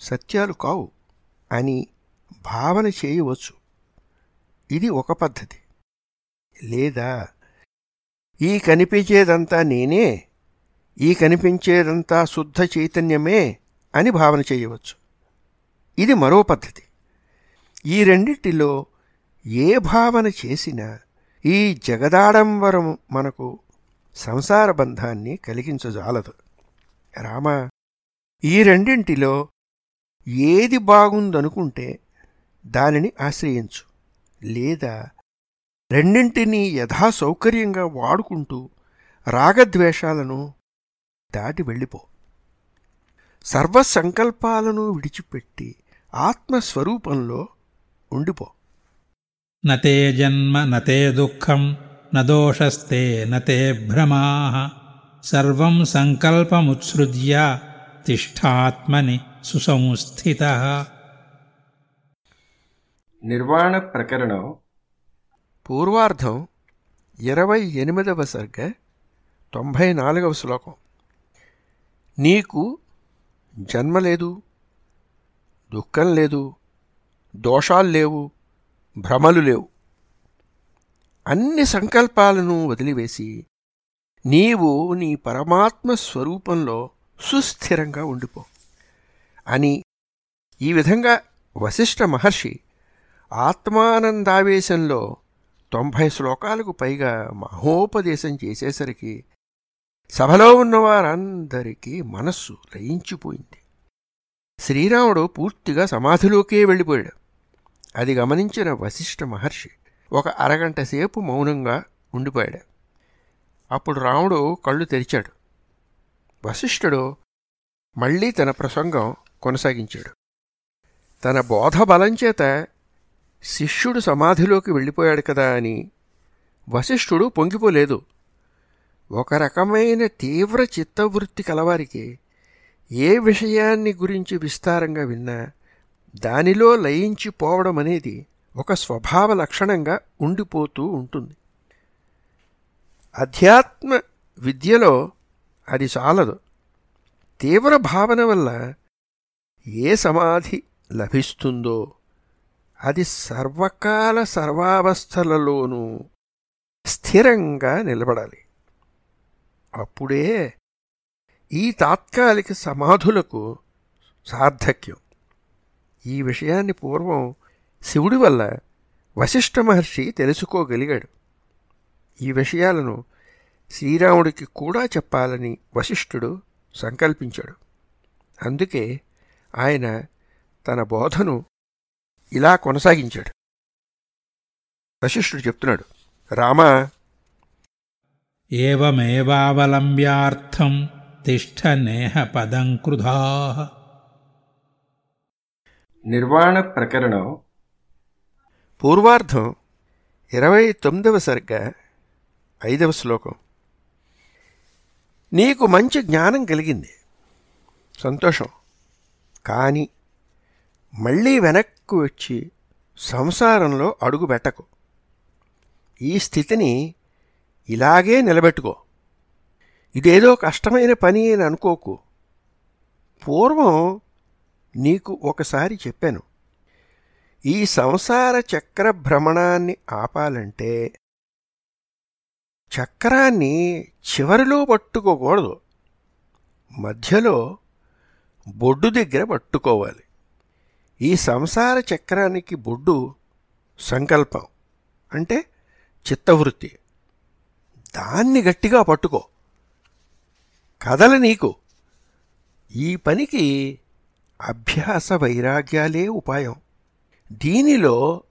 సత్యాలు కావు అని భావన చేయవచ్చు. ఇది ఒక పద్ధతి. లేదా ఈ కనిపించేదంతా నేనే ఈ కనిపించేదంతా శుద్ధ చైతన్యమే అని భావన చేయవచ్చు. ఇది మరో పద్ధతి. ఈ రెండింటిలో ఏ భావన చేసినా ఈ జగదాడంబరం మనకు సంసార బంధాన్ని కలిగించజాలదు. రామ ఈ రెండింటిలో ఏది బాగుందనుకుంటే దానిని ఆశ్రయించు. లేదా రెండింటినీ యథాసౌకర్యంగా వాడుకుంటూ రాగద్వేషాలను దాటి వెళ్ళిపో. సర్వసంకల్పాలను విడిచిపెట్టి ఆత్మస్వరూపంలో ఉండిపో. నతే జన్మ నతే దుఃఖం నదోషస్తే నతే భ్రమా. సర్వం సంకల్పముత్సృజ్య తిష్టాత్మని సుసంస్థిత. నిర్వాణ ప్రకరణం. పూర్వార్ధం ఇరవై ఎనిమిదవ సర్గ తొంభై నాలుగవ శ్లోకం. నీకు జన్మ లేదు దుఃఖం లేదు దోషాలు లేవు భ్రమలు లేవు. అన్ని సంకల్పాలను వదిలివేసి నీవు నీ పరమాత్మ స్వరూపంలో సుస్థిరంగా ఉండిపో అని ఈ విధంగా వశిష్ఠ మహర్షి ఆత్మానందావేశంలో తొంభై శ్లోకాలకు పైగా మహోపదేశం చేసేసరికి సభలో ఉన్నవారందరికీ మనస్సు లయించిపోయింది. శ్రీరాముడు పూర్తిగా సమాధిలోకే వెళ్ళిపోయాడు. అది గమనించిన వశిష్ఠ మహర్షి ఒక అరగంట సేపు మౌనంగా ఉండిపోయాడు. అప్పుడు రాముడు కళ్ళు తెరిచాడు. వశిష్ఠుడు మళ్ళీ తన ప్రసంగం కొనసాగించాడు. తన బోధ బలం చేత శిష్యుడు సమాధిలోకి వెళ్ళిపోయాడు కదా అని వశిష్ఠుడు పొంగిపోలేదు. ఒక రకమైన తీవ్ర చిత్తవృత్తి కలవారికి ఏ విషయాన్ని గురించి విస్తారంగా విన్నా దానిలో లయించిపోవడం అనేది ఒక స్వభావ లక్షణంగా ఉండిపోతూ ఉంటుంది. అధ్యాత్మ విద్యలో అది చాలదు. తీవ్ర భావన వల్ల ఏ సమాధి లభిస్తుందో అది సర్వకాల సర్వావస్థలలోనూ స్థిరంగా నిలబడాలి. అప్పుడే ఈ తాత్కాలిక సమాధులకు సార్థక్యం. ఈ విషయాన్ని పూర్వం శివుడి వల్ల వశిష్ఠ మహర్షి తెలుసుకోగలిగాడు. ఈ విషయాలను శ్రీరాముడికి కూడా చెప్పాలని వశిష్ఠుడు సంకల్పించాడు. అందుకే ఆయన తన బోధను ఇలా కొనసాగించాడు. వశిష్ఠుడు చెప్తున్నాడు రామా ఏవమేవావలంబ్యార్థం తిష్ట నేహ పదం క్రుధా నిర్వాణ ప్రకరణం. పూర్వార్ధం ఇరవై తొమ్మిదవ సరిగ్గా ఐదవ శ్లోకం. నీకు మంచి జ్ఞానం కలిగింది. సంతోషం. కానీ మళ్ళీ వెనక్కు వచ్చి సంసారంలో అడుగు పెట్టకు. ఈ స్థితిని ఇలాగే నిలబెట్టుకో. ఇదేదో కష్టమైన పని అని అనుకోకు. పూర్వం నీకు ఒకసారి చెప్పాను. ఈ సంసార చక్ర భ్రమణాన్ని ఆపాలంటే చక్రాన్ని చివరిలో పట్టుకోకూడదు. మధ్యలో బొడ్డు దగ్గర పట్టుకోవాలి. ఈ సంసార చక్రానికి బొడ్డు సంకల్పం అంటే చిత్తవృత్తి. దాన్ని గట్టిగా పట్టుకో. కదల నీకు. ఈ పనికి అభ్యాస వైరాగ్యాలే ఉపాయం. దీనిలో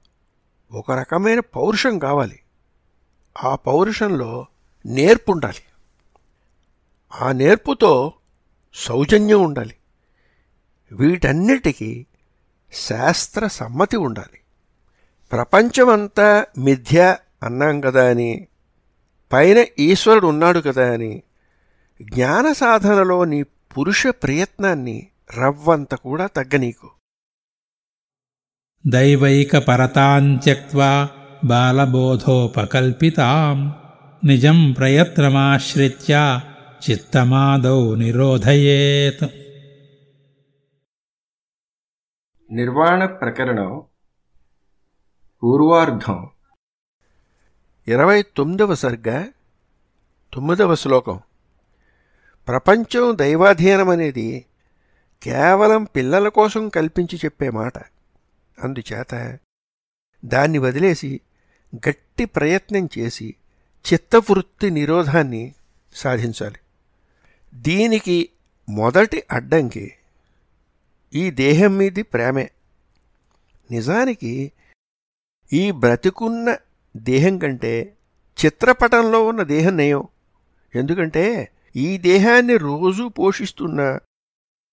ఒక రకమైన పౌరుషం కావాలి. ఆ పౌరుషంలో నేర్పు ఉండాలి ఆ నేర్పుతో సౌజన్యం ఉండాలి. వీటన్నిటికీ శాస్త్ర సమ్మతి ఉండాలి. ప్రపంచమంతా మిథ్య అన్నాం కదా అని పైన ఈశ్వరుడు ఉన్నాడు కదా అని జ్ఞాన సాధనలో నీ పురుష ప్రయత్నాన్ని రవ్వంత కూడా తగ్గనీకు. బాలబోధోపకల్పితాం. నిజం ప్రయత్నమాశ్రిత్య చిత్తమాదౌ నిరోధయేత్. నిర్వాణ ప్రకరణం పూర్వార్ధం. ఇరవై తొమ్మిదవ సర్గ తొమ్మిదవ శ్లోకం. ప్రపంచం దైవాధీనం అనేది కేవలం పిల్లల కోసం కల్పించి చెప్పే మాట. అందుచేత దాన్ని వదిలేసి గట్టి ప్రయత్నం చేసి చిత్తవృత్తి నిరోధాన్ని సాధించాలి. దీనికి మొదటి అడ్డంకి ఈ దేహం మీది ప్రేమే. నిజానికి ఈ బ్రతికున్న దేహం కంటే చిత్రపటంలో ఉన్న దేహం నయం. ఎందుకంటే ఈ దేహాన్ని రోజూ పోషిస్తున్న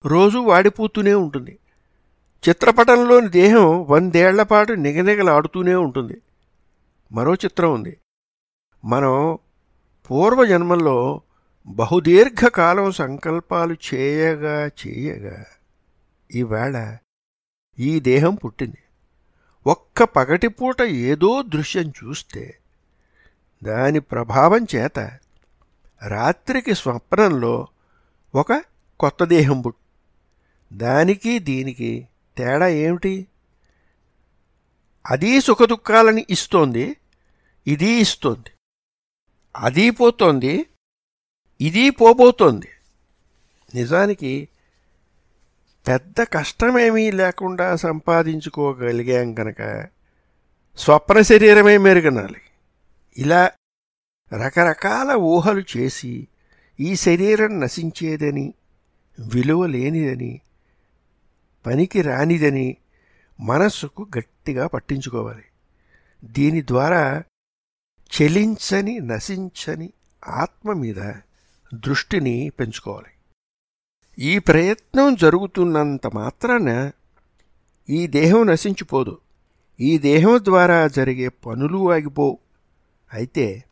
రోజూ వాడిపోతూనే ఉంటుంది. చిత్రపటంలోని దేహం వందేళ్ళపాటు నిగనిగలాడుతూనే ఉంటుంది. మరో చిత్రం ఉంది. మనం పూర్వజన్మల్లో బహుదీర్ఘకాలం సంకల్పాలు చేయగా చేయగా ఈవేళ ఈ దేహం పుట్టింది. ఒక్క పగటిపూట ఏదో దృశ్యం చూస్తే దాని ప్రభావం చేత రాత్రికి స్వప్నంలో ఒక కొత్త దేహం పుట్టింది. దానికి దీనికి తేడా ఏమిటి? అది సుఖదుఖాలని ఇస్తోంది ఇది ఇస్తోంది. అది పోతోంది ఇది పోబోతోంది. నిజానికి పెద్ద కష్టమేమీ లేకుండా సంపాదించుకోగలిగాం కనుక స్వప్న శరీరమే మెరుగనాలి. ఇలా రకరకాల ఊహలు చేసి ఈ శరీరం నశించేదని విలువ లేనిదని పనికి రానిదని మనస్సుకు గట్టిగా పట్టించుకోవాలి. దీని ద్వారా చెలించని నశించని ఆత్మ మీద దృష్టిని పెంచుకోవాలి. ఈ ప్రయత్నం జరుగుతున్నంత మాత్రాన ఈ దేహం నశించిపోదు. ఈ దేహం ద్వారా జరిగే పనులు ఆగిపోవు. అయితే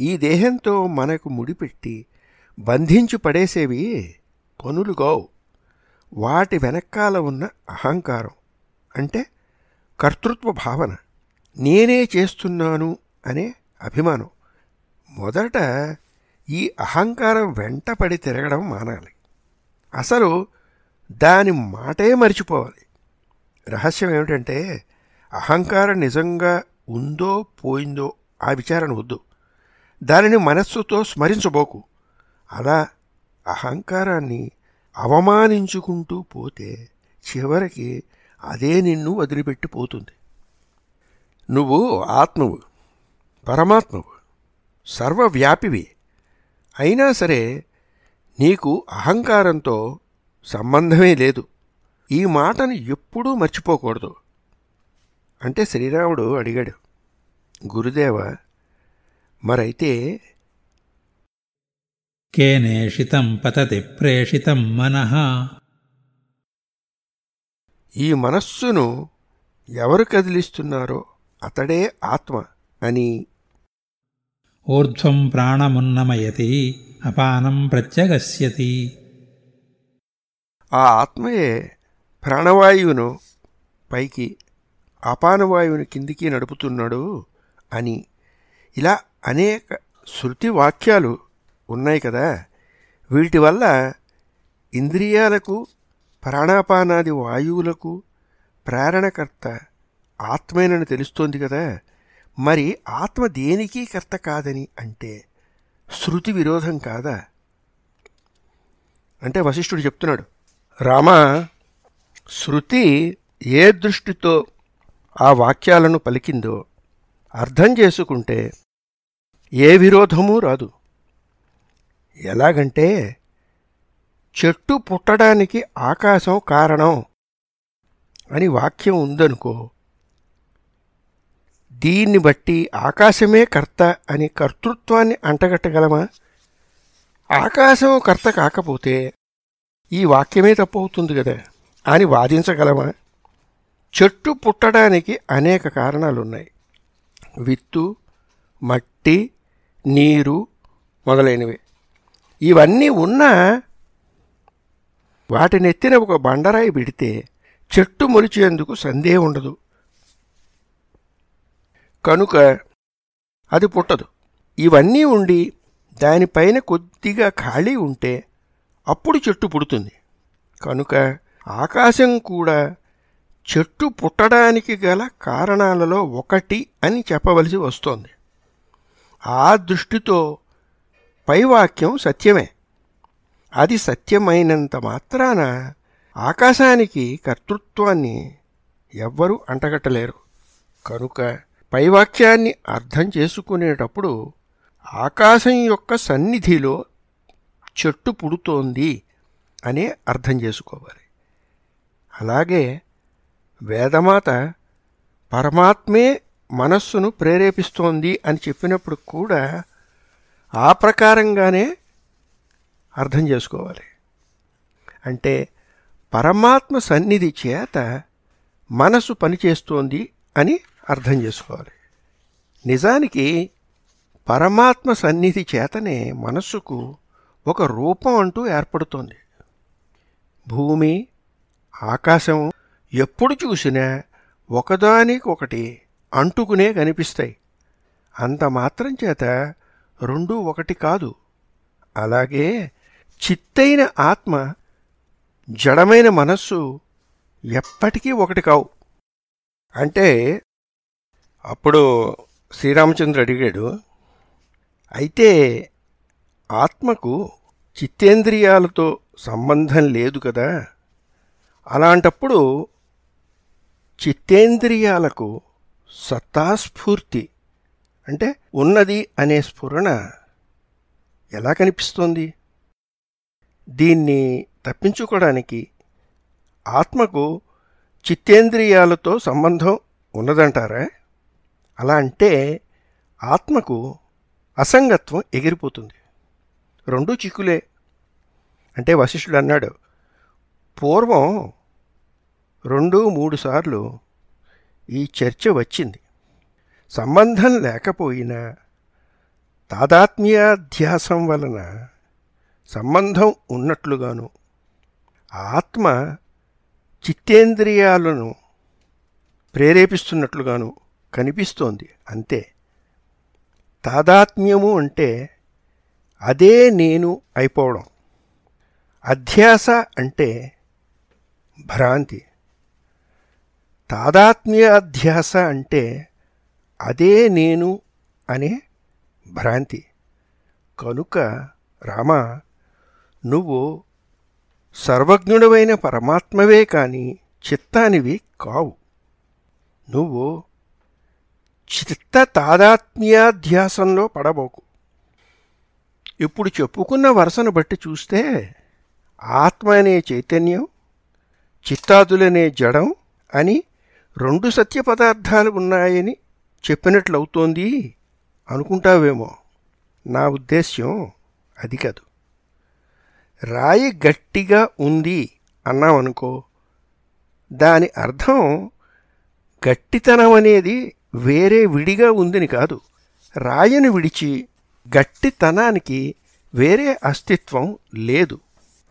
ఈ దేహంతో మనకు ముడిపెట్టి బంధించి పడేసేవి పనులు కావు. వాటి వెనకాల ఉన్న అహంకారం అంటే కర్తృత్వ భావన. నేనే చేస్తున్నాను అనే అభిమానం. మొదట ఈ అహంకారం వెంటపడి తిరగడం మానాలి. అసలు దాని మాటే మర్చిపోవాలి. రహస్యం ఏమిటంటే అహంకారం నిజంగా ఉందో పోయిందో ఆ విచారణ వద్దు. దానిని మనస్సుతో స్మరించబోకు. అలా అహంకారాన్ని అవమానించుకుంటూ పోతే చివరికి అదే నిన్ను వదిలిపెట్టిపోతుంది నువ్వు ఆత్మవు పరమాత్మవు సర్వవ్యాపివి. అయినా సరే నీకు అహంకారంతో సంబంధమే లేదు. ఈ మాటను ఎప్పుడూ మర్చిపోకూడదు. అంటే శ్రీరాముడు అడిగాడు గురుదేవ మరైతే కేనేషితం పతతి ప్రేషితం మనః ఈ మనస్సును ఎవరు కదిలిస్తున్నారో అతడే ఆత్మ అని ఊర్ధ్వం ప్రాణమున్నమయతి అపానం ప్రత్యగస్యతి. ఆ ఆత్మయే ప్రాణవాయువును పైకి అపానవాయువుని కిందికి నడుపుతున్నాడు అని ఇలా అనేక శృతి వాక్యాలు ఉన్నాయి కదా. వీటి వల్ల ఇంద్రియాలకు ప్రాణాపానాది వాయువులకు ప్రేరణకర్త ఆత్మేనని తెలుస్తోంది కదా. మరి ఆత్మ దేనికి కర్త కాదని అంటే శృతి విరోధం కాదా? అంటే వశిష్ఠుడు చెప్తున్నాడు రామా శృతి ఏ దృష్టితో ఆ వాక్యాలను పలికిందో అర్థం చేసుకుంటే ఏ విరోధమూ రాదు. ఎలాగంటే చెట్టు పుట్టడానికి ఆకాశం కారణం అని వాక్యం ఉందనుకో దీన్ని బట్టి ఆకాశమే కర్త అని కర్తృత్వాన్ని అంటగట్టగలమా? ఆకాశం కర్త కాకపోతే ఈ వాక్యమే తప్పవుతుంది కదా అని వాదించగలమా? చెట్టు పుట్టడానికి అనేక కారణాలున్నాయి. విత్తు మట్టి నీరు మొదలైనవి. ఇవన్నీ ఉన్నా వాటినెత్తిన ఒక బండరాయి పెడితే చెట్టు మొలిచేందుకు సందేహం ఉండదు. కనుక అది పుట్టదు. ఇవన్నీ ఉండి దానిపైన కొద్దిగా ఖాళీ ఉంటే అప్పుడు చెట్టు పుడుతుంది. కనుక ఆకాశం కూడా చెట్టు పుట్టడానికి గల కారణాలలో ఒకటి అని చెప్పవలసి వస్తోంది. ఆ దృష్టితో పైవాక్యం సత్యమే. అది సత్యమైనంత మాత్రాన ఆకాశానికి కర్తృత్వాన్ని ఎవ్వరూ అంటగట్టలేరు. కనుక పైవాక్యాన్ని అర్థం చేసుకునేటప్పుడు ఆకాశం యొక్క సన్నిధిలో చెట్టు పుడుతోంది అనే అర్థం చేసుకోవాలి. అలాగే వేదమాత పరమాత్మే మనస్సును ప్రేరేపిస్తోంది అని చెప్పినప్పుడు కూడా ఆ ప్రకారంగానే అర్థం చేసుకోవాలి. అంటే పరమాత్మ సన్నిధి చేత మనసు పనిచేస్తోంది అని అర్థం చేసుకోవాలి. నిజానికి పరమాత్మ సన్నిధి చేతనే మనస్సుకు ఒక రూపం అంటూ ఏర్పడుతోంది. భూమి ఆకాశం ఎప్పుడు చూసినా ఒకదానికొకటి అంటుకునే కనిపిస్తాయి. అంత మాత్రం చేత రెండూ ఒకటి కాదు. అలాగే చిత్తైన ఆత్మ జడమైన మనస్సు ఎప్పటికీ ఒకటి కావు. అంటే అప్పుడు శ్రీరామచంద్ర అడిగాడు అయితే ఆత్మకు చిత్తేంద్రియాలతో సంబంధం లేదు కదా? అలాంటప్పుడు చిత్తేంద్రియాలకు సత్తాస్ఫూర్తి అంటే ఉన్నది అనే స్ఫురణ ఎలా కనిపిస్తోంది? దీన్ని తప్పించుకోవడానికి ఆత్మకు చిత్తేంద్రియాలతో సంబంధం ఉన్నదంటారా? అలా అంటే ఆత్మకు అసంగత్వం ఎగిరిపోతుంది. రెండూ చిక్కులే. అంటే వశిష్ఠుడు అన్నాడు పూర్వం రెండు మూడు సార్లు ఈ చర్చ వచ్చింది. సంబంధం లేకపోయినా తాదాత్మ్యాధ్యాసం వలన సంబంధం ఉన్నట్లుగాను ఆత్మ చిత్తేంద్రియాలను ప్రేరేపిస్తున్నట్లుగాను కనిపిస్తోంది. అంతే. తాదాత్మ్యము అంటే అదే నేను అయిపోవడం. అధ్యాస అంటే భ్రాంతి. తాదాత్మ్య అధ్యాస అంటే అదే నేను అనే భ్రాంతి. కనుక రామ నువ్వు సర్వజ్ఞుడవైన పరమాత్మవే కాని చిత్తానివి కావు. నువ్వు చిత్త తాదాత్మ్యాధ్యాసంలో పడబోకు. ఇప్పుడు చెప్పుకున్న వరుసను బట్టి చూస్తే ఆత్మ అనే చైతన్యం చిత్తాదులనే జడం అని రెండు సత్య పదార్థాలు ఉన్నాయని చెప్పినట్లవుతోంది అనుకుంటావేమో. నా ఉద్దేశ్యం అది కాదు. రాయి గట్టిగా ఉంది అన్నామనుకో దాని అర్థం గట్టితనం అనేది వేరే విడిగా ఉందని కాదు. రాయిని విడిచి గట్టితనానికి వేరే అస్తిత్వం లేదు.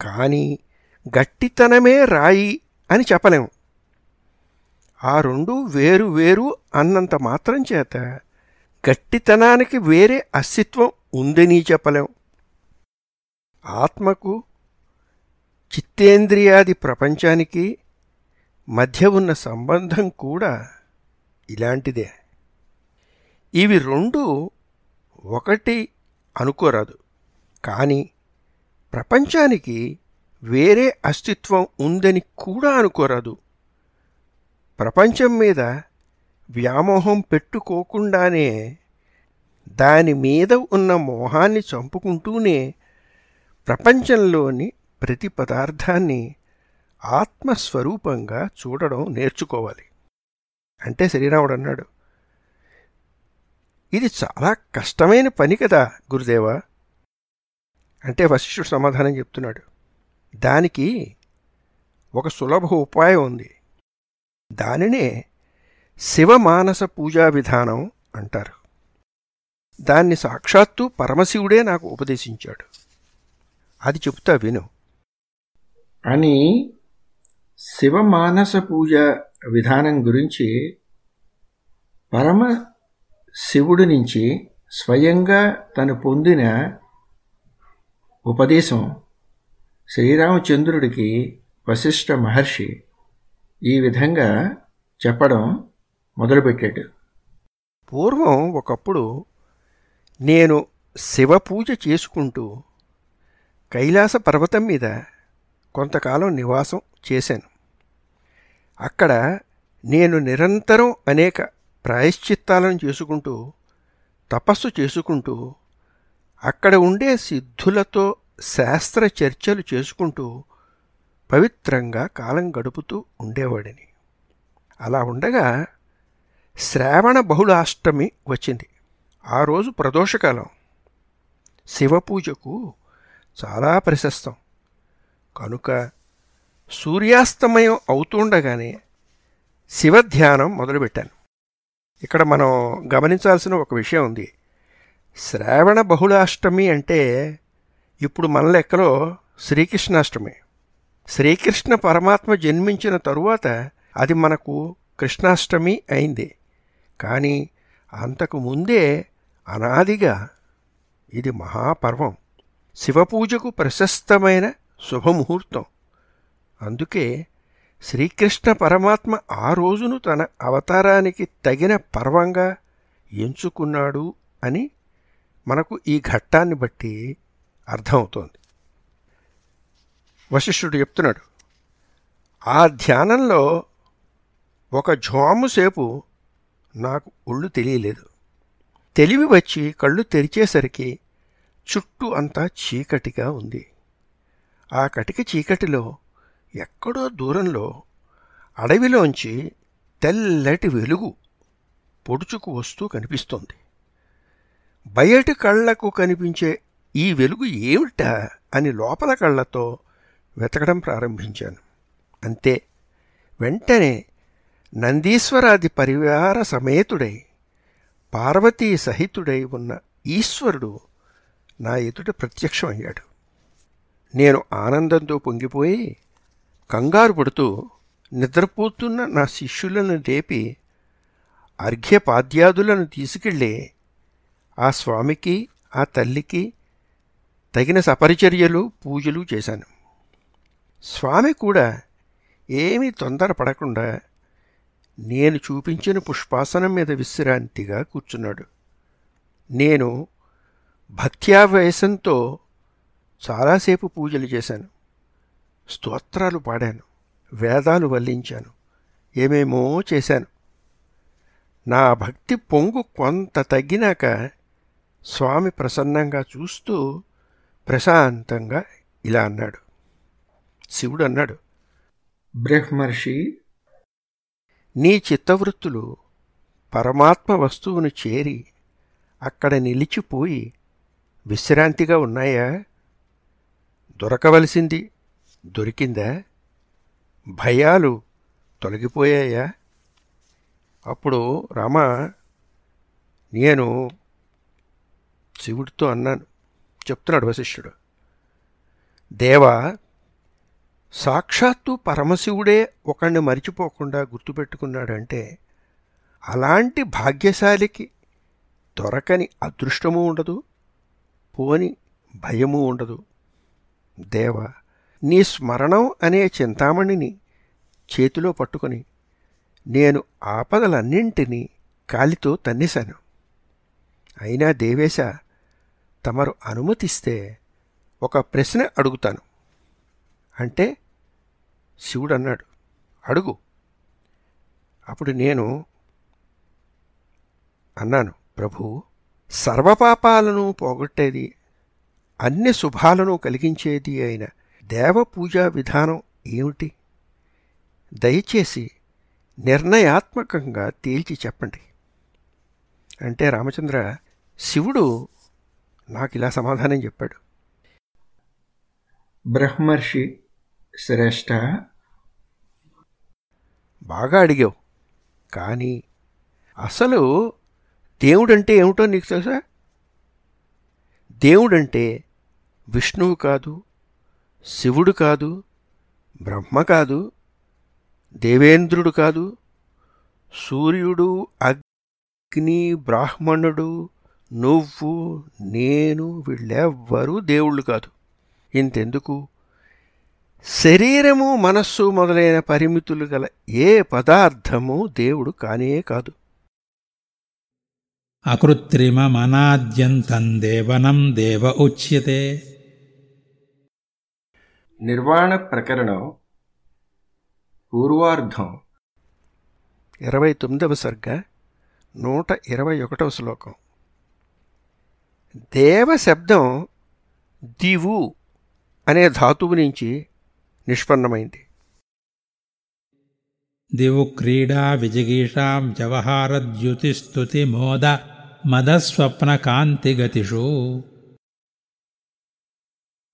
కానీ గట్టితనమే రాయి అని చెప్పలేము ఆ రెండు వేరు వేరు అన్నంత మాత్రం చేత గట్టితనానికి వేరే అస్తిత్వం ఉందని చెప్పలేం. ఆత్మకు చిత్తేంద్రియాది ప్రపంచానికి మధ్య ఉన్న సంబంధం కూడా ఇలాంటిదే. ఇవి రెండు ఒకటి అనుకోరాదు. కానీ ప్రపంచానికి వేరే అస్తిత్వం ఉందని కూడా అనుకోరాదు. ప్రపంచం మీద వ్యామోహం పెట్టుకోకుండానే దాని మీద ఉన్న మోహాన్ని చంపుకుంటూనే ప్రపంచంలోని ప్రతి పదార్థాన్ని ఆత్మస్వరూపంగా చూడడం నేర్చుకోవాలి. అంటే శ్రీరాముడు అన్నాడు ఇది చాలా కష్టమైన పని కదా గురుదేవా. అంటే వశిష్ఠుడు సమాధానం చెప్తున్నాడు దానికి ఒక సులభ ఉపాయం ఉంది. దానినే శివమానస పూజా విధానం అంటారు. దాన్ని సాక్షాత్తు పరమశివుడే నాకు ఉపదేశించాడు. అది చెప్తా విను. అని శివమానస పూజ విధానం గురించి పరమ శివుడి నుంచి స్వయంగా తను పొందిన ఉపదేశం శ్రీరామచంద్రుడికి వశిష్ఠ మహర్షి ఈ విధంగా చెప్పడం మొదలుపెట్టాడు. పూర్వం ఒకప్పుడు నేను శివ పూజ చేసుకుంటూ కైలాస పర్వతం మీద కొంతకాలం నివాసం చేశాను. అక్కడ నేను నిరంతరం అనేక ప్రాయశ్చిత్తాలను చేసుకుంటూ తపస్సు చేసుకుంటూ అక్కడ ఉండే సిద్ధులతో శాస్త్ర చర్చలు చేసుకుంటూ పవిత్రంగా కాలం గడుపుతూ ఉండేవాడిని. అలా ఉండగా శ్రావణ బహుళాష్టమి వచ్చింది. ఆ రోజు ప్రదోషకాలం. శివపూజకు చాలా ప్రశస్తం. కనుక సూర్యాస్తమయం అవుతుండగానే శివధ్యానం మొదలుపెట్టాను. ఇక్కడ మనం గమనించాల్సిన ఒక విషయం ఉంది. శ్రావణ బహుళాష్టమి అంటే ఇప్పుడు మన లెక్కలో శ్రీకృష్ణాష్టమి. శ్రీకృష్ణ పరమాత్మ జన్మించిన తరువాత అది మనకు కృష్ణాష్టమి అయింది. కానీ అంతకు ముందే అనాదిగా ఇది మహాపర్వం. శివపూజకు ప్రశస్తమైన శుభముహూర్తం. అందుకే శ్రీకృష్ణ పరమాత్మ ఆ రోజును తన అవతారానికి తగిన పర్వంగా ఎంచుకున్నాడు అని మనకు ఈ ఘట్టాన్ని బట్టి అర్థమవుతోంది. వశిష్ఠుడు చెప్తున్నాడు ఆ ధ్యానంలో ఒక ఝోము సేపు నాకు ఒళ్ళు తెలియలేదు. తెలివి వచ్చి కళ్ళు తెరిచేసరికి చుట్టూ అంతా చీకటిగా ఉంది. ఆ కటిక చీకటిలో ఎక్కడో దూరంలో అడవిలోంచి తెల్లటి వెలుగు పొడుచుకు వస్తూ కనిపిస్తోంది. బయటి కళ్ళకు కనిపించే ఈ వెలుగు ఏమిటా? అని లోపల కళ్ళతో వెతకడం ప్రారంభించాను. అంతే. వెంటనే నందీశ్వరాది పరివార సమేతుడై పార్వతీ సహితుడై ఉన్న ఈశ్వరుడు నా ఎదుట ప్రత్యక్షమయ్యాడు. నేను ఆనందంతో పొంగిపోయి కంగారు పడుతూ నిద్రపోతున్న నా శిష్యులను లేపి అర్ఘ్యపాద్యాదులను తీసుకెళ్ళి ఆ స్వామికి ఆ తల్లికి తగిన సపరిచర్యలు పూజలు చేశాను. స్వామి కూడా ఏమీ తొందరపడకుండా నేను చూపించిన పుష్పాసనం మీద విశ్రాంతిగా కూర్చున్నాడు. నేను భక్త్యావేశంతో చాలాసేపు పూజలు చేశాను. స్తోత్రాలు పాడాను. వేదాలు వల్లించాను. ఏమేమో చేశాను. నా భక్తి పొంగు కొంత తగ్గినాక స్వామి ప్రసన్నంగా చూస్తూ ప్రశాంతంగా ఇలా అన్నాడు. శివుడు అన్నాడు బ్రహ్మర్షి నీ చిత్తవృత్తులు పరమాత్మ వస్తువును చేరి అక్కడ నిలిచిపోయి విశ్రాంతిగా ఉన్నాయా? దొరకవలసింది దొరికిందా? భయాలు తొలగిపోయాయా? అప్పుడు రామ నేను శివుడితో అన్నాను. చెప్తున్నాడు వశిష్ఠుడు. దేవా సాక్షాత్తు పరమశివుడే ఒకణ్ణి మరిచిపోకుండా గుర్తుపెట్టుకున్నాడంటే అలాంటి భాగ్యశాలికి దొరకని అదృష్టము ఉండదు పోని భయము ఉండదు. దేవ నీ స్మరణం అనే చింతామణిని చేతిలో పట్టుకొని నేను ఆపదలన్నింటినీ కాలితో తన్నేశాను. అయినా దేవేశ తమరు అనుమతిస్తే ఒక ప్రశ్న అడుగుతాను. అంటే శివుడు అన్నాడు అడుగు. అప్పుడు నేను అన్నాను ప్రభు సర్వపాపాలను పోగొట్టేది అన్ని శుభాలను కలిగించేది అయిన దేవపూజా విధానం ఏమిటి? దయచేసి నిర్ణయాత్మకంగా తేల్చి చెప్పండి. అంటే రామచంద్ర శివుడు నాకు ఇలా సమాధానం చెప్పాడు. బ్రహ్మర్షి శ్రేష్ఠ బాగా అడిగావు. కానీ అసలు దేవుడంటే ఏమిటో నీకు తెలుసా? దేవుడంటే విష్ణువు కాదు శివుడు కాదు బ్రహ్మ కాదు దేవేంద్రుడు కాదు సూర్యుడు అగ్ని బ్రాహ్మణుడు నువ్వు నేను వీళ్ళెవ్వరూ దేవుళ్ళు కాదు. ఇంతెందుకు? శరీరము మనస్సు మొదలైన పరిమితులు గల ఏ పదార్థము దేవుడు కానే కాదు. అకృత్రిమమనాద్యంతం దేవనం దేవ ఉచ్యతే. నిర్వాణ ప్రకరణం పూర్వార్ధం. ఇరవై తొమ్మిదవ సర్గ నూట ఇరవై ఒకటవ శ్లోకం. దేవ శబ్దం దివు అనే ధాతువు నుంచి నిష్పన్నమైంది. దివు క్రీడా విజిగీషాం వ్యవహారద్యుతిస్తుతి మోద మదస్వప్న కాంతిగతిషు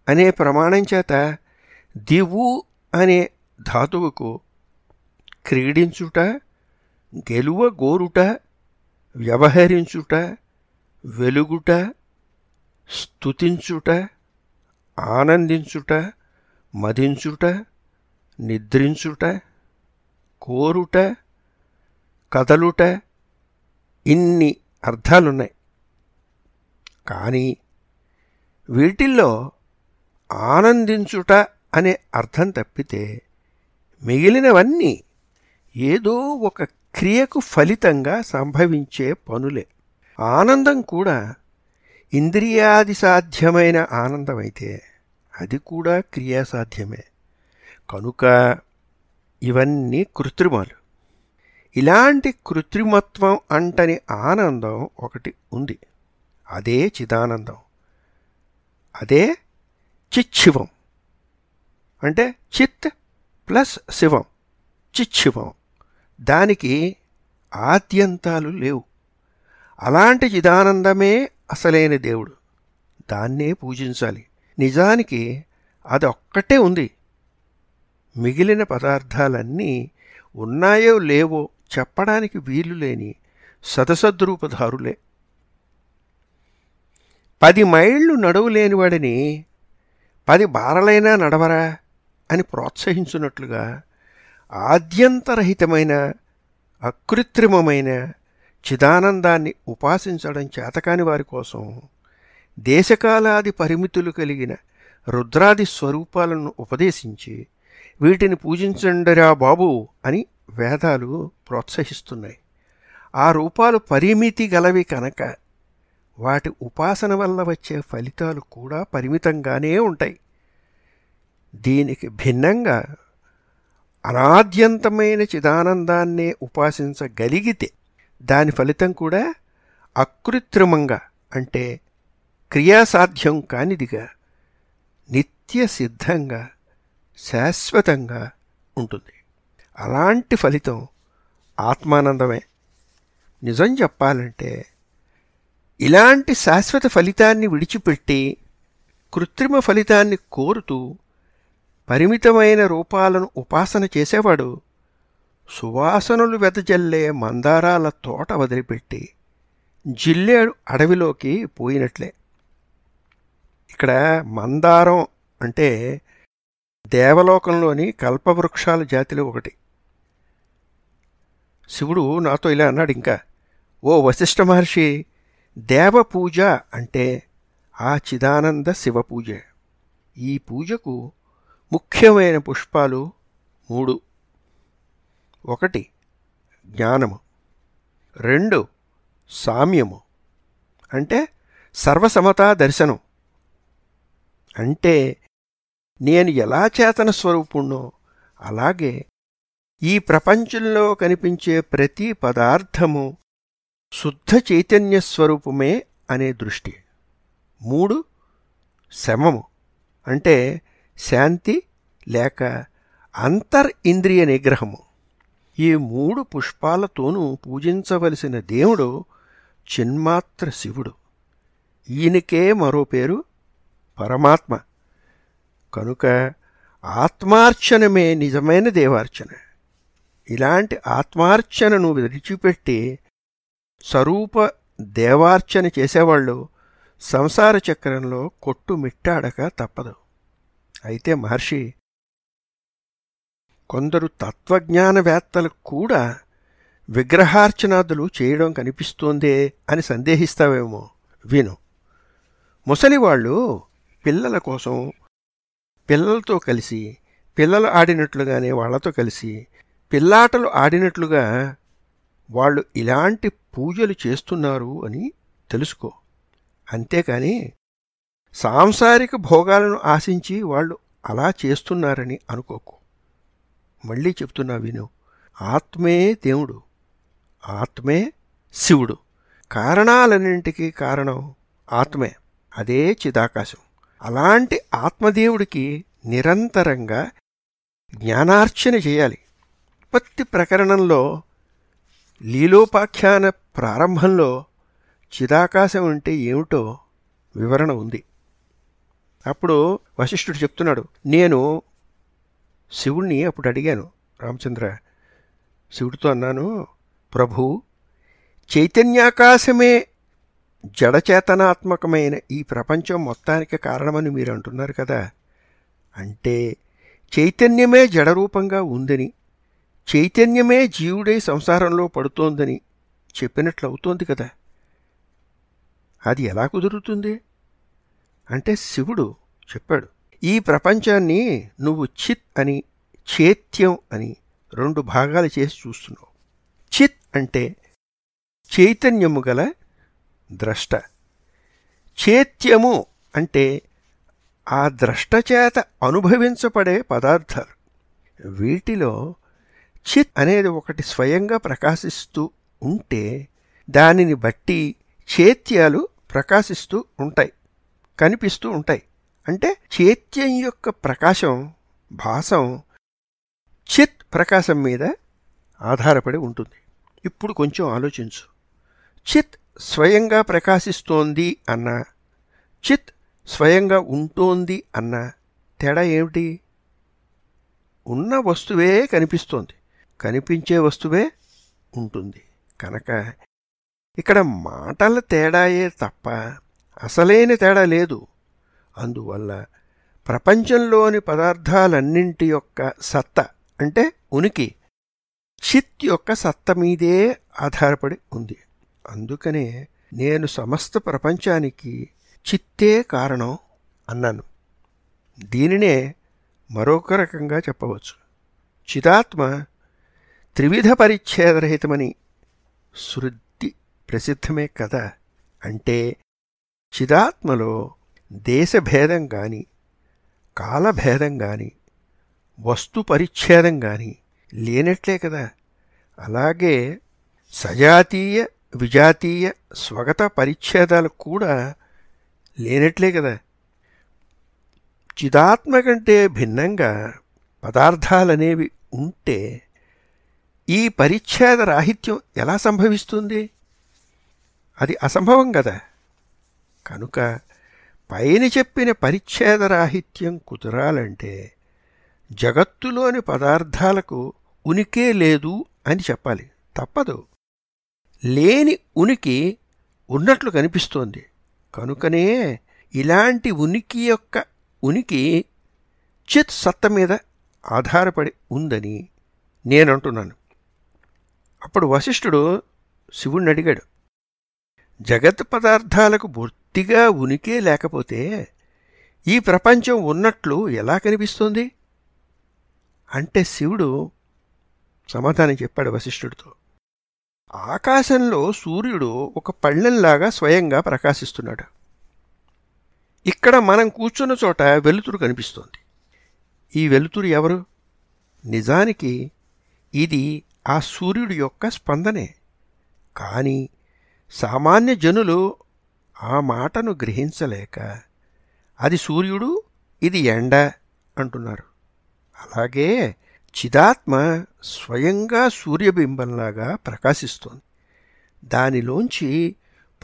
అనే ప్రమాణం చేత దివు అనే ధాతువుకు క్రీడించుట గెలువ గోరుట వ్యవహరించుట వెలుగుట స్తుతించుట ఆనందించుట మదించుట నిద్రించుట కోరుట కదలుట ఇన్ని అర్థాలున్నాయి. కానీ వీటిల్లో ఆనందించుట అనే అర్థం తప్పితే మిగిలినవన్నీ ఏదో ఒక క్రియకు ఫలితంగా సంభవించే పనులే. ఆనందం కూడా ఇంద్రియాది సాధ్యమైన ఆనందమైతే అది కూడా క్రియాసాధ్యమే. కనుక ఇవన్నీ కృత్రిమాలు. ఇలాంటి కృత్రిమత్వం అంటని ఆనందం ఒకటి ఉంది. అదే చిదానందం. అదే చిచ్చివం అంటే చిత్ ప్లస్ శివం. చిచ్చివం దానికి ఆద్యంతాలు లేవు. అలాంటి చిదానందమే అసలైన దేవుడు. దాన్నే పూజించాలి. నిజానికి అది ఒక్కటే ఉంది. మిగిలిన పదార్థాలన్నీ ఉన్నాయో లేవో చెప్పడానికి వీలు లేని సదసద్రూపధారులే. పది మైళ్ళు నడువులేనివాడిని పది బారలైనా నడవరా అని ప్రోత్సహించున్నట్లుగా ఆద్యంతరహితమైన అకృత్రిమమైన చిదానందాన్ని ఉపాసించడం చేతకాని వారి కోసం దేశకాలాది పరిమితులు కలిగిన రుద్రాది స్వరూపాలను ఉపదేశించి వీటిని పూజించండిరా బాబు అని వేదాలు ప్రోత్సహిస్తున్నాయి. ఆ రూపాలు పరిమితి గలవి కనుక వాటి ఉపాసన వల్ల వచ్చే ఫలితాలు కూడా పరిమితంగానే ఉంటాయి. దీనికి భిన్నంగా అనాద్యంతమైన చిదానందాన్నే ఉపాసించగలిగితే దాని ఫలితం కూడా అకృత్రిమంగా అంటే క్రియాసాధ్యం కానిదిగా నిత్య సిద్ధంగా శాశ్వతంగా ఉంటుంది. అలాంటి ఫలితం ఆత్మానందమే. నిజం చెప్పాలంటే ఇలాంటి శాశ్వత ఫలితాన్ని విడిచిపెట్టి కృత్రిమ ఫలితాన్ని కోరుతూ పరిమితమైన రూపాలను ఉపాసన చేసేవాడు సువాసనలు వెదజల్లే మందారాల తోట వదిలిపెట్టి జిల్లేడు అడవిలోకి పోయినట్లే. ఇక్కడ మందారం అంటే దేవలోకంలోని కల్పవృక్షాల జాతిలో ఒకటి. శివుడు నాతో ఇలా అన్నాడు ఇంకా ఓ వశిష్ఠ మహర్షి దేవపూజ అంటే ఆ చిదానంద శివ పూజ. ఈ పూజకు ముఖ్యమైన పుష్పాలు మూడు. ఒకటి జ్ఞానము. రెండు సామ్యము. అంటే సర్వసమతా దర్శనం. అంటే నేను ఎలా చేతన స్వరూపుణ్ణో అలాగే ఈ ప్రపంచంలో కనిపించే ప్రతి పదార్థము శుద్ధ చైతన్య స్వరూపమే అనే దృష్టి. మూడు శమము. అంటే శాంతి లేక అంతర్ ఇంద్రియ నిగ్రహము. ఈ మూడు పుష్పాలతోనూ పూజించవలసిన దేవుడు చిన్మాత్ర శివుడు. ఈయనకే మరో పేరు పరమాత్మ. కనుక ఆత్మార్చనమే నిజమైన దేవార్చన. ఇలాంటి ఆత్మార్చనను విడిచిపెట్టి స్వరూప దేవార్చన చేసేవాళ్ళు సంసార చక్రంలో కొట్టుమిట్టాడక తప్పదు. అయితే మహర్షి కొందరు తత్వజ్ఞానవేత్తలు కూడా విగ్రహార్చనాదులు చేయడం కనిపిస్తోందే అని సందేహిస్తావేమో. విను. ముసలివాళ్ళు పిల్లల కోసం పిల్లలతో కలిసి పిల్లలు ఆడినట్లుగానే వాళ్ళతో కలిసి పిల్లాటలు ఆడినట్లుగా వాళ్ళు ఇలాంటి పూజలు చేస్తున్నారు అని తెలుసుకో. అంతేకాని సాంసారిక భోగాలను ఆశించి వాళ్ళు అలా చేస్తున్నారని అనుకోకు. మళ్ళీ చెప్తున్నా విను. ఆత్మే దేవుడు. ఆత్మే శివుడు. కారణాలన్నింటికీ కారణం ఆత్మే. అదే చిదాకాశం. అలాంటి ఆత్మదేవుడికి నిరంతరంగా జ్ఞానార్చన చేయాలి. ఉత్పత్తి ప్రకరణంలో లీలోపాఖ్యాన ప్రారంభంలో చిదాకాశం అంటే ఏమిటో వివరణ ఉంది. అప్పుడు వశిష్ఠుడు చెప్తున్నాడు నేను శివుణ్ణి అప్పుడు అడిగాను రామచంద్ర శివుడితో అన్నాను ప్రభు చైతన్యాకాశమే జడచేతనాత్మకమైన ఈ ప్రపంచం మొత్తానికి కారణమని మీరు అంటున్నారు కదా. అంటే చైతన్యమే జడరూపంగా ఉందని చైతన్యమే జీవుడై సంసారంలో పడుతోందని చెప్పినట్లు అవుతోంది కదా. అది ఎలా కుదురుతుంది? అంటే శివుడు చెప్పాడు ఈ ప్రపంచాన్ని నువ్వు చిత్ అని చేత్యం అని రెండు భాగాలు చేసి చూస్తున్నావు. చిత్ అంటే చైతన్యము గల ద్రష్ట. చేత్యము అంటే ఆ ద్రష్ట చేత అనుభవించబడే పదార్థాలు. వీటిలో చిత్ అనేది ఒకటి స్వయంగా ప్రకాశిస్తూ ఉంటే దానిని బట్టి చేత్యాలు ప్రకాశిస్తూ ఉంటాయి కనిపిస్తూ ఉంటాయి. అంటే చేత్యం యొక్క ప్రకాశం భాసం చిత్ ప్రకాశం మీద ఆధారపడి ఉంటుంది. ఇప్పుడు కొంచెం ఆలోచించు. చిత్ స్వయంగా ప్రకాశిస్తోంది అన్న. చిత్ స్వయంగా ఉంటోంది అన్న. తేడా ఏమిటి? ఉన్న వస్తువే కనిపిస్తోంది. కనిపించే వస్తువే ఉంటుంది. కనుక ఇక్కడ మాటల తేడాయే తప్ప అసలైన తేడా లేదు. అందువల్ల ప్రపంచంలోని పదార్థాలన్నింటి యొక్క సత్త అంటే ఉనికి చిత్ యొక్క సత్త మీదే ఆధారపడి ఉంది. అందుకనే నేను సమస్త ప్రపంచానికి చిత్తే కారణం అన్నాను. దీనినే మరొక రకంగా చెప్పవచ్చు. చిదాత్మ త్రివిధ పరిచ్ఛేదరహితమని శృద్ధి ప్రసిద్ధమే కదా. అంటే చిదాత్మలో దేశభేదం కానీ కాలభేదం కానీ వస్తు పరిచ్ఛేదం కానీ లేనట్లే కదా. అలాగే సజాతీయ విజాతీయ స్వగత పరిచ్ఛేదాలు కూడా లేనట్లే కదా. చిదాత్మ కంటే భిన్నంగా పదార్థాలనేవి ఉంటే ఈ పరిచ్ఛేద రాహిత్యం ఎలా సంభవిస్తుంది? అది అసంభవం కదా. కనుక పైన చెప్పిన పరిచ్ఛేద రాహిత్యం కుదరాలంటే జగత్తులోని పదార్థాలకు ఉనికే లేదు అని చెప్పాలి. తప్పదు. లేని ఉనికి ఉన్నట్లు కనిపిస్తోంది. కనుకనే ఇలాంటి ఉనికి యొక్క ఉనికి చిత్ సత్త మీద ఆధారపడి ఉందని నేనంటున్నాను. అప్పుడు వశిష్ఠుడు శివుణ్ణి అడిగాడు జగత్ పదార్థాలకు బొత్తిగా ఉనికే లేకపోతే ఈ ప్రపంచం ఉన్నట్లు ఎలా కనిపిస్తుంది? అంటే శివుడు సమాధానం చెప్పాడు వశిష్ఠుడితో ఆకాశంలో సూర్యుడు ఒక పళ్ళెంలాగా స్వయంగా ప్రకాశిస్తున్నాడు. ఇక్కడ మనం కూర్చున్న చోట వెలుతురు కనిపిస్తోంది. ఈ వెలుతురు ఎవరు? నిజానికి ఇది ఆ సూర్యుడి యొక్క స్పందనే. కానీ సామాన్య జనులు ఆ మాటను గ్రహించలేక అది సూర్యుడు ఇది ఎండ అంటున్నారు. అలాగే చిదాత్మ స్వయంగా సూర్యబింబంలాగా ప్రకాశిస్తోంది. దానిలోంచి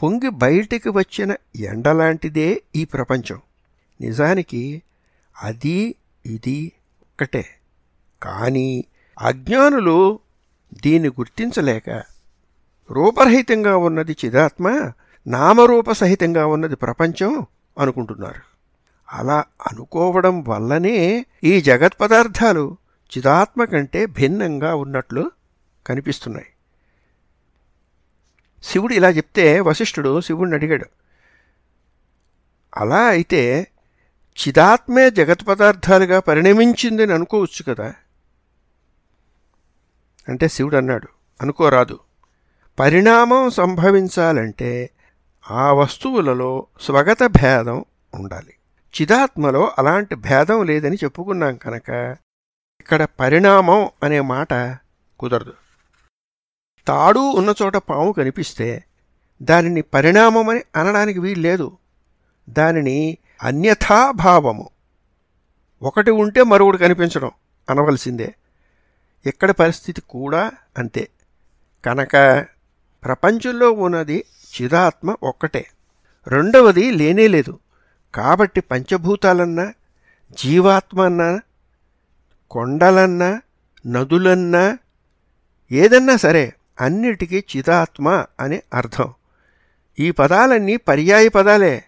పొంగి బయటికి వచ్చిన ఎండలాంటిదే ఈ ప్రపంచం. నిజానికి అది ఇది ఒక్కటే. కానీ అజ్ఞానులు దీన్ని గుర్తించలేక రూపరహితంగా ఉన్నది చిదాత్మ నామరూప సహితంగా ఉన్నది ప్రపంచం అనుకుంటున్నారు. అలా అనుకోవడం వల్లనే ఈ జగత్ పదార్థాలు చిదాత్మ కంటే భిన్నంగా ఉన్నట్లు కనిపిస్తున్నాయి. శివుడు ఇలా చెప్తే వశిష్ఠుడు శివుడిని అడిగాడు అలా అయితే చిదాత్మే జగత్ పదార్థాలుగా పరిణమించిందని అనుకోవచ్చు కదా? అంటే శివుడు అన్నాడు అనుకోరాదు. పరిణామం సంభవించాలంటే ఆ వస్తువులలో స్వగత భేదం ఉండాలి. చిదాత్మలో అలాంటి భేదం లేదని చెప్పుకున్నాం కనుక ఇక్కడ పరిణామం అనే మాట కుదరదు. తాడు ఉన్న చోట పాము కనిపిస్తే దానిని పరిణామమని అనడానికి వీల్లేదు దానిని అన్యథాభావము ఒకటి ఉంటే మరొకటి కనిపించడం అనవలసిందే. ఇక్కడ పరిస్థితి కూడా అంతే. కనుక ప్రపంచంలో ఉన్నది చిదాత్మ ఒక్కటే. రెండవది లేనేలేదు కాబట్టి పంచభూతాలన్నా జీవాత్మ అన్నా కొండలన్నా నదులన్నా ఏదన్నా సరే అన్నిటికీ చిదాత్మ అని అర్థం. ఈ పదాలన్నీ పర్యాయ పదాలే.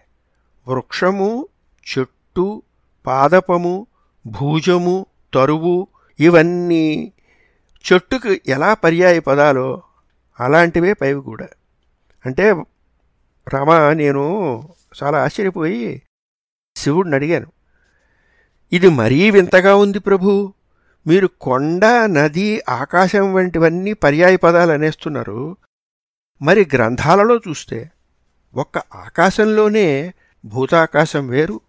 వృక్షము చెట్టు పాదపము భూజము తరువు ఇవన్నీ చెట్టుకు ఎలా పర్యాయ పదాలో అలాంటివే పైవి కూడా. అంటే రమ నేను చాలా ఆశ్చర్యపోయి శివుడిని అడిగాను. ఇది మరీ వింతగా ఉంది ప్రభు. మీరు కొండ నది ఆకాశం వంటివన్నీ పర్యాయ పదాలు అనేస్తున్నారు. మరి గ్రంథాలలో చూస్తే ఒక్క ఆకాశంలోనే భూతాకాశం వేరు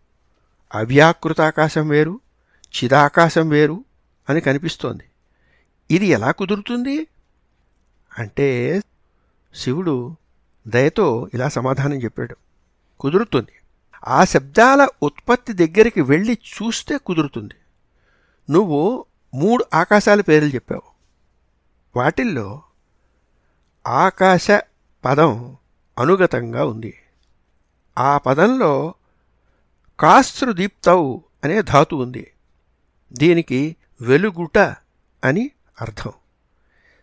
అవ్యాకృతాకాశం వేరు చిదాకాశం వేరు అని కనిపిస్తోంది. ఇది ఎలా కుదురుతుంది? అంటే శివుడు దయతో ఇలా సమాధానం చెప్పాడు. కుదురుతుంది. ఆ శబ్దాల ఉత్పత్తి దగ్గరికి వెళ్ళి చూస్తే కుదురుతుంది. నువ్వు మూడు ఆకాశాల పేర్లు చెప్పావు. వాటిల్లో ఆకాశ పదం అనుగతంగా ఉంది. ఆ పదంలో కాస్త్రుదీప్తౌ అనే ధాతు ఉంది. దీనికి వెలుగుట అని అర్థం.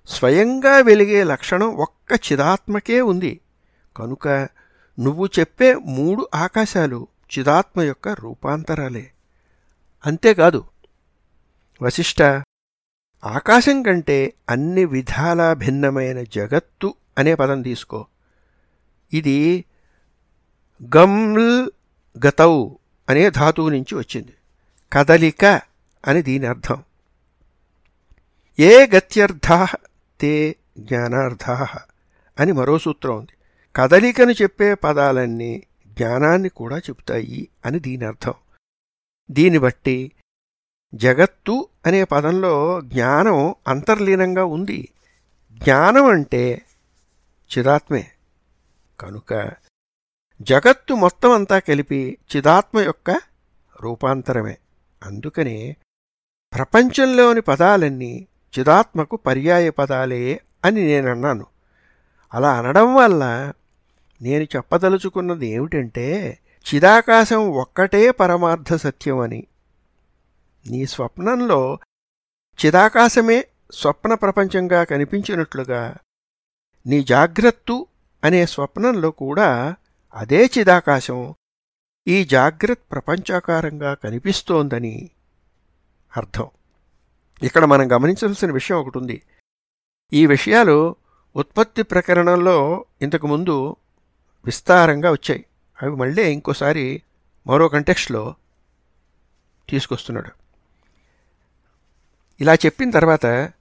స్వయంగా వెలిగే లక్షణం ఒక్క చిదాత్మకే ఉంది. కనుక నువ్వు చెప్పే మూడు ఆకాశాలు చిదాత్మ యొక్క రూపాంతరాలే. అంతేకాదు వశిష్ట ఆకాశం కంటే అన్ని విధాలా భిన్నమైన జగత్తు అనే పదం తీసుకో. ఇది గమ్ల్ గతౌ అనే ధాతువు నుంచి వచ్చింది. కదలిక అని దీని అర్థం. ఏ గత్యర్థా తే జ్ఞానార్థా అని మరో సూత్రం ఉంది. కదలికను చెప్పే పదాలన్నీ జ్ఞానాన్ని కూడా చెబుతాయి అని దీని అర్థం. దీన్ని బట్టి జగత్తు అనే పదంలో జ్ఞానం అంతర్లీనంగా ఉంది. జ్ఞానం అంటే చిదాత్మే. కనుక జగత్తు మొత్తం అంతా కలిపి చిదాత్మ యొక్క రూపాంతరమే. అందుకనే ప్రపంచంలోని పదాలన్నీ చిదాత్మకు పర్యాయ పదాలే అని నేనన్నాను. అలా అనడం వల్ల నేను చెప్పదలుచుకున్నది ఏమిటంటే చిదాకాశం ఒక్కటే పరమార్థ సత్యం అని నీ స్వప్నంలో చిదాకాశమే స్వప్న ప్రపంచంగా కనిపించినట్లుగా నీ జాగ్రత్తు అనే స్వప్నంలో కూడా అదే చిదాకాశం ఈ జాగ్రత్త ప్రపంచాకారంగా కనిపిస్తోందని అర్థం. ఇక్కడ మనం గమనించవలసిన విషయం ఒకటి ఉంది. ఈ విషయాలు ఉత్పత్తి ప్రకరణంలో ఇంతకుముందు విస్తారంగా వచ్చాయి. అవి మళ్ళీ ఇంకోసారి మరో కంటెక్స్ట్లో తీసుకొస్తున్నాడు. ఇలా చెప్పిన తర్వాత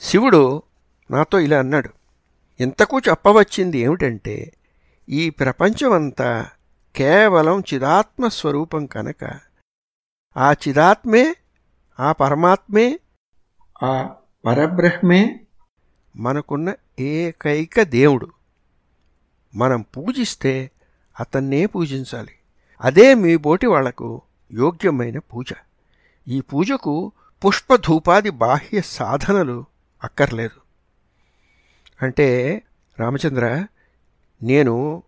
శివుడు నాతో ఇలా అన్నాడు. ఇంతకు చెప్పవచ్చింది ఏమిటంటే ఈ ప్రపంచమంతా కేవలం చిదాత్మ స్వరూపం కనుక. ఆ చిదాత్మే ఆ పరమాత్మే ఆ పరబ్రహ్మే మనకున్న ఏకైక దేవుడు. మనం పూజిస్తే అతన్నే పూజించాలి. అదే మీ బోటి వాళ్ళకు యోగ్యమైన పూజ. ఈ పూజకు పుష్పధూపాది బాహ్య సాధనలు అక్కర్లేదు. అంటే రామచంద్ర నేను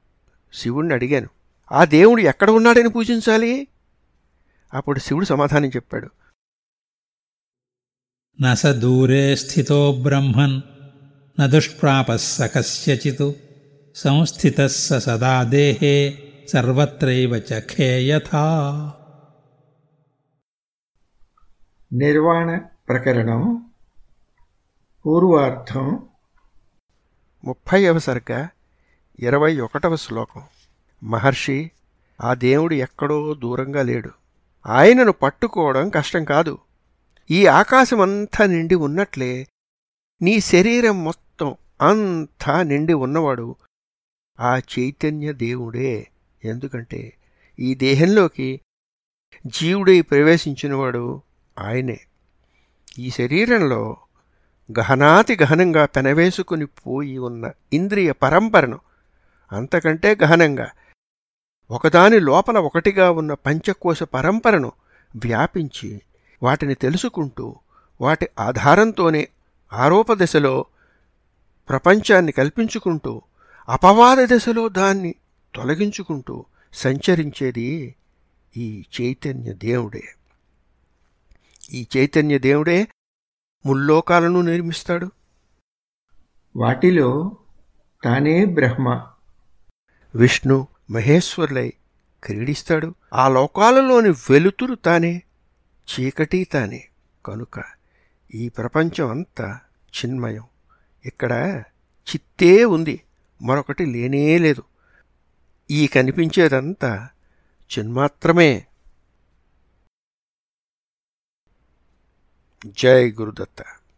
శివుణ్ణి అడిగాను. ఆ దేవుడు ఎక్కడ ఉన్నాడని పూజించాలి? అప్పుడు శివుడు సమాధానం చెప్పాడు. నూరే దూరే స్థితో బ్రహ్మన్ న స కస్యచిత్. సంస్థిత సదా దేహే సర్వత్రైవ చఖేయథా నిర్వాణ ప్రకరణం పూర్వార్థం ముప్పైవ సరిగ్గా ఇరవై ఒకటవ శ్లోకం. మహర్షి ఆ దేవుడు ఎక్కడో దూరంగా లేడు. ఆయనను పట్టుకోవడం కష్టం కాదు. ఈ ఆకాశమంతా నిండి ఉన్నట్లే నీ శరీరం మొత్తం అంతా నిండి ఉన్నవాడు ఆ చైతన్య దేవుడే. ఎందుకంటే ఈ దేహంలోకి జీవుడై ప్రవేశించినవాడు ఆయనే. ఈ శరీరంలో గహనాతి గహనంగా పెనవేసుకుని పోయి ఉన్న ఇంద్రియ పరంపరను అంతకంటే గహనంగా ఒకదాని లోపల ఒకటిగా ఉన్న పంచకోశ పరంపరను వ్యాపించి వాటిని తెలుసుకుంటూ వాటి ఆధారంతోనే ఆరోపదశలో ప్రపంచాన్ని కల్పించుకుంటూ అపవాద దశలో దాన్ని తొలగించుకుంటూ సంచరించేది ఈ చైతన్య దేవుడే. ఈ చైతన్య దేవుడే ముల్లోకాలను నిర్మిస్తాడు. వాటిలో తానే బ్రహ్మ. విష్ణు మహేశ్వరులై క్రీడిస్తాడు. ఆ లోకాలలోని వెలుతురు తానే చీకటి తానే. కనుక ఈ ప్రపంచం అంతా చిన్మయం. ఇక్కడ చిత్తే ఉంది. మరొకటి లేనే లేదు. ఈ కనిపించేదంతా చిన్మాత్రమే. జై గురుదత్త.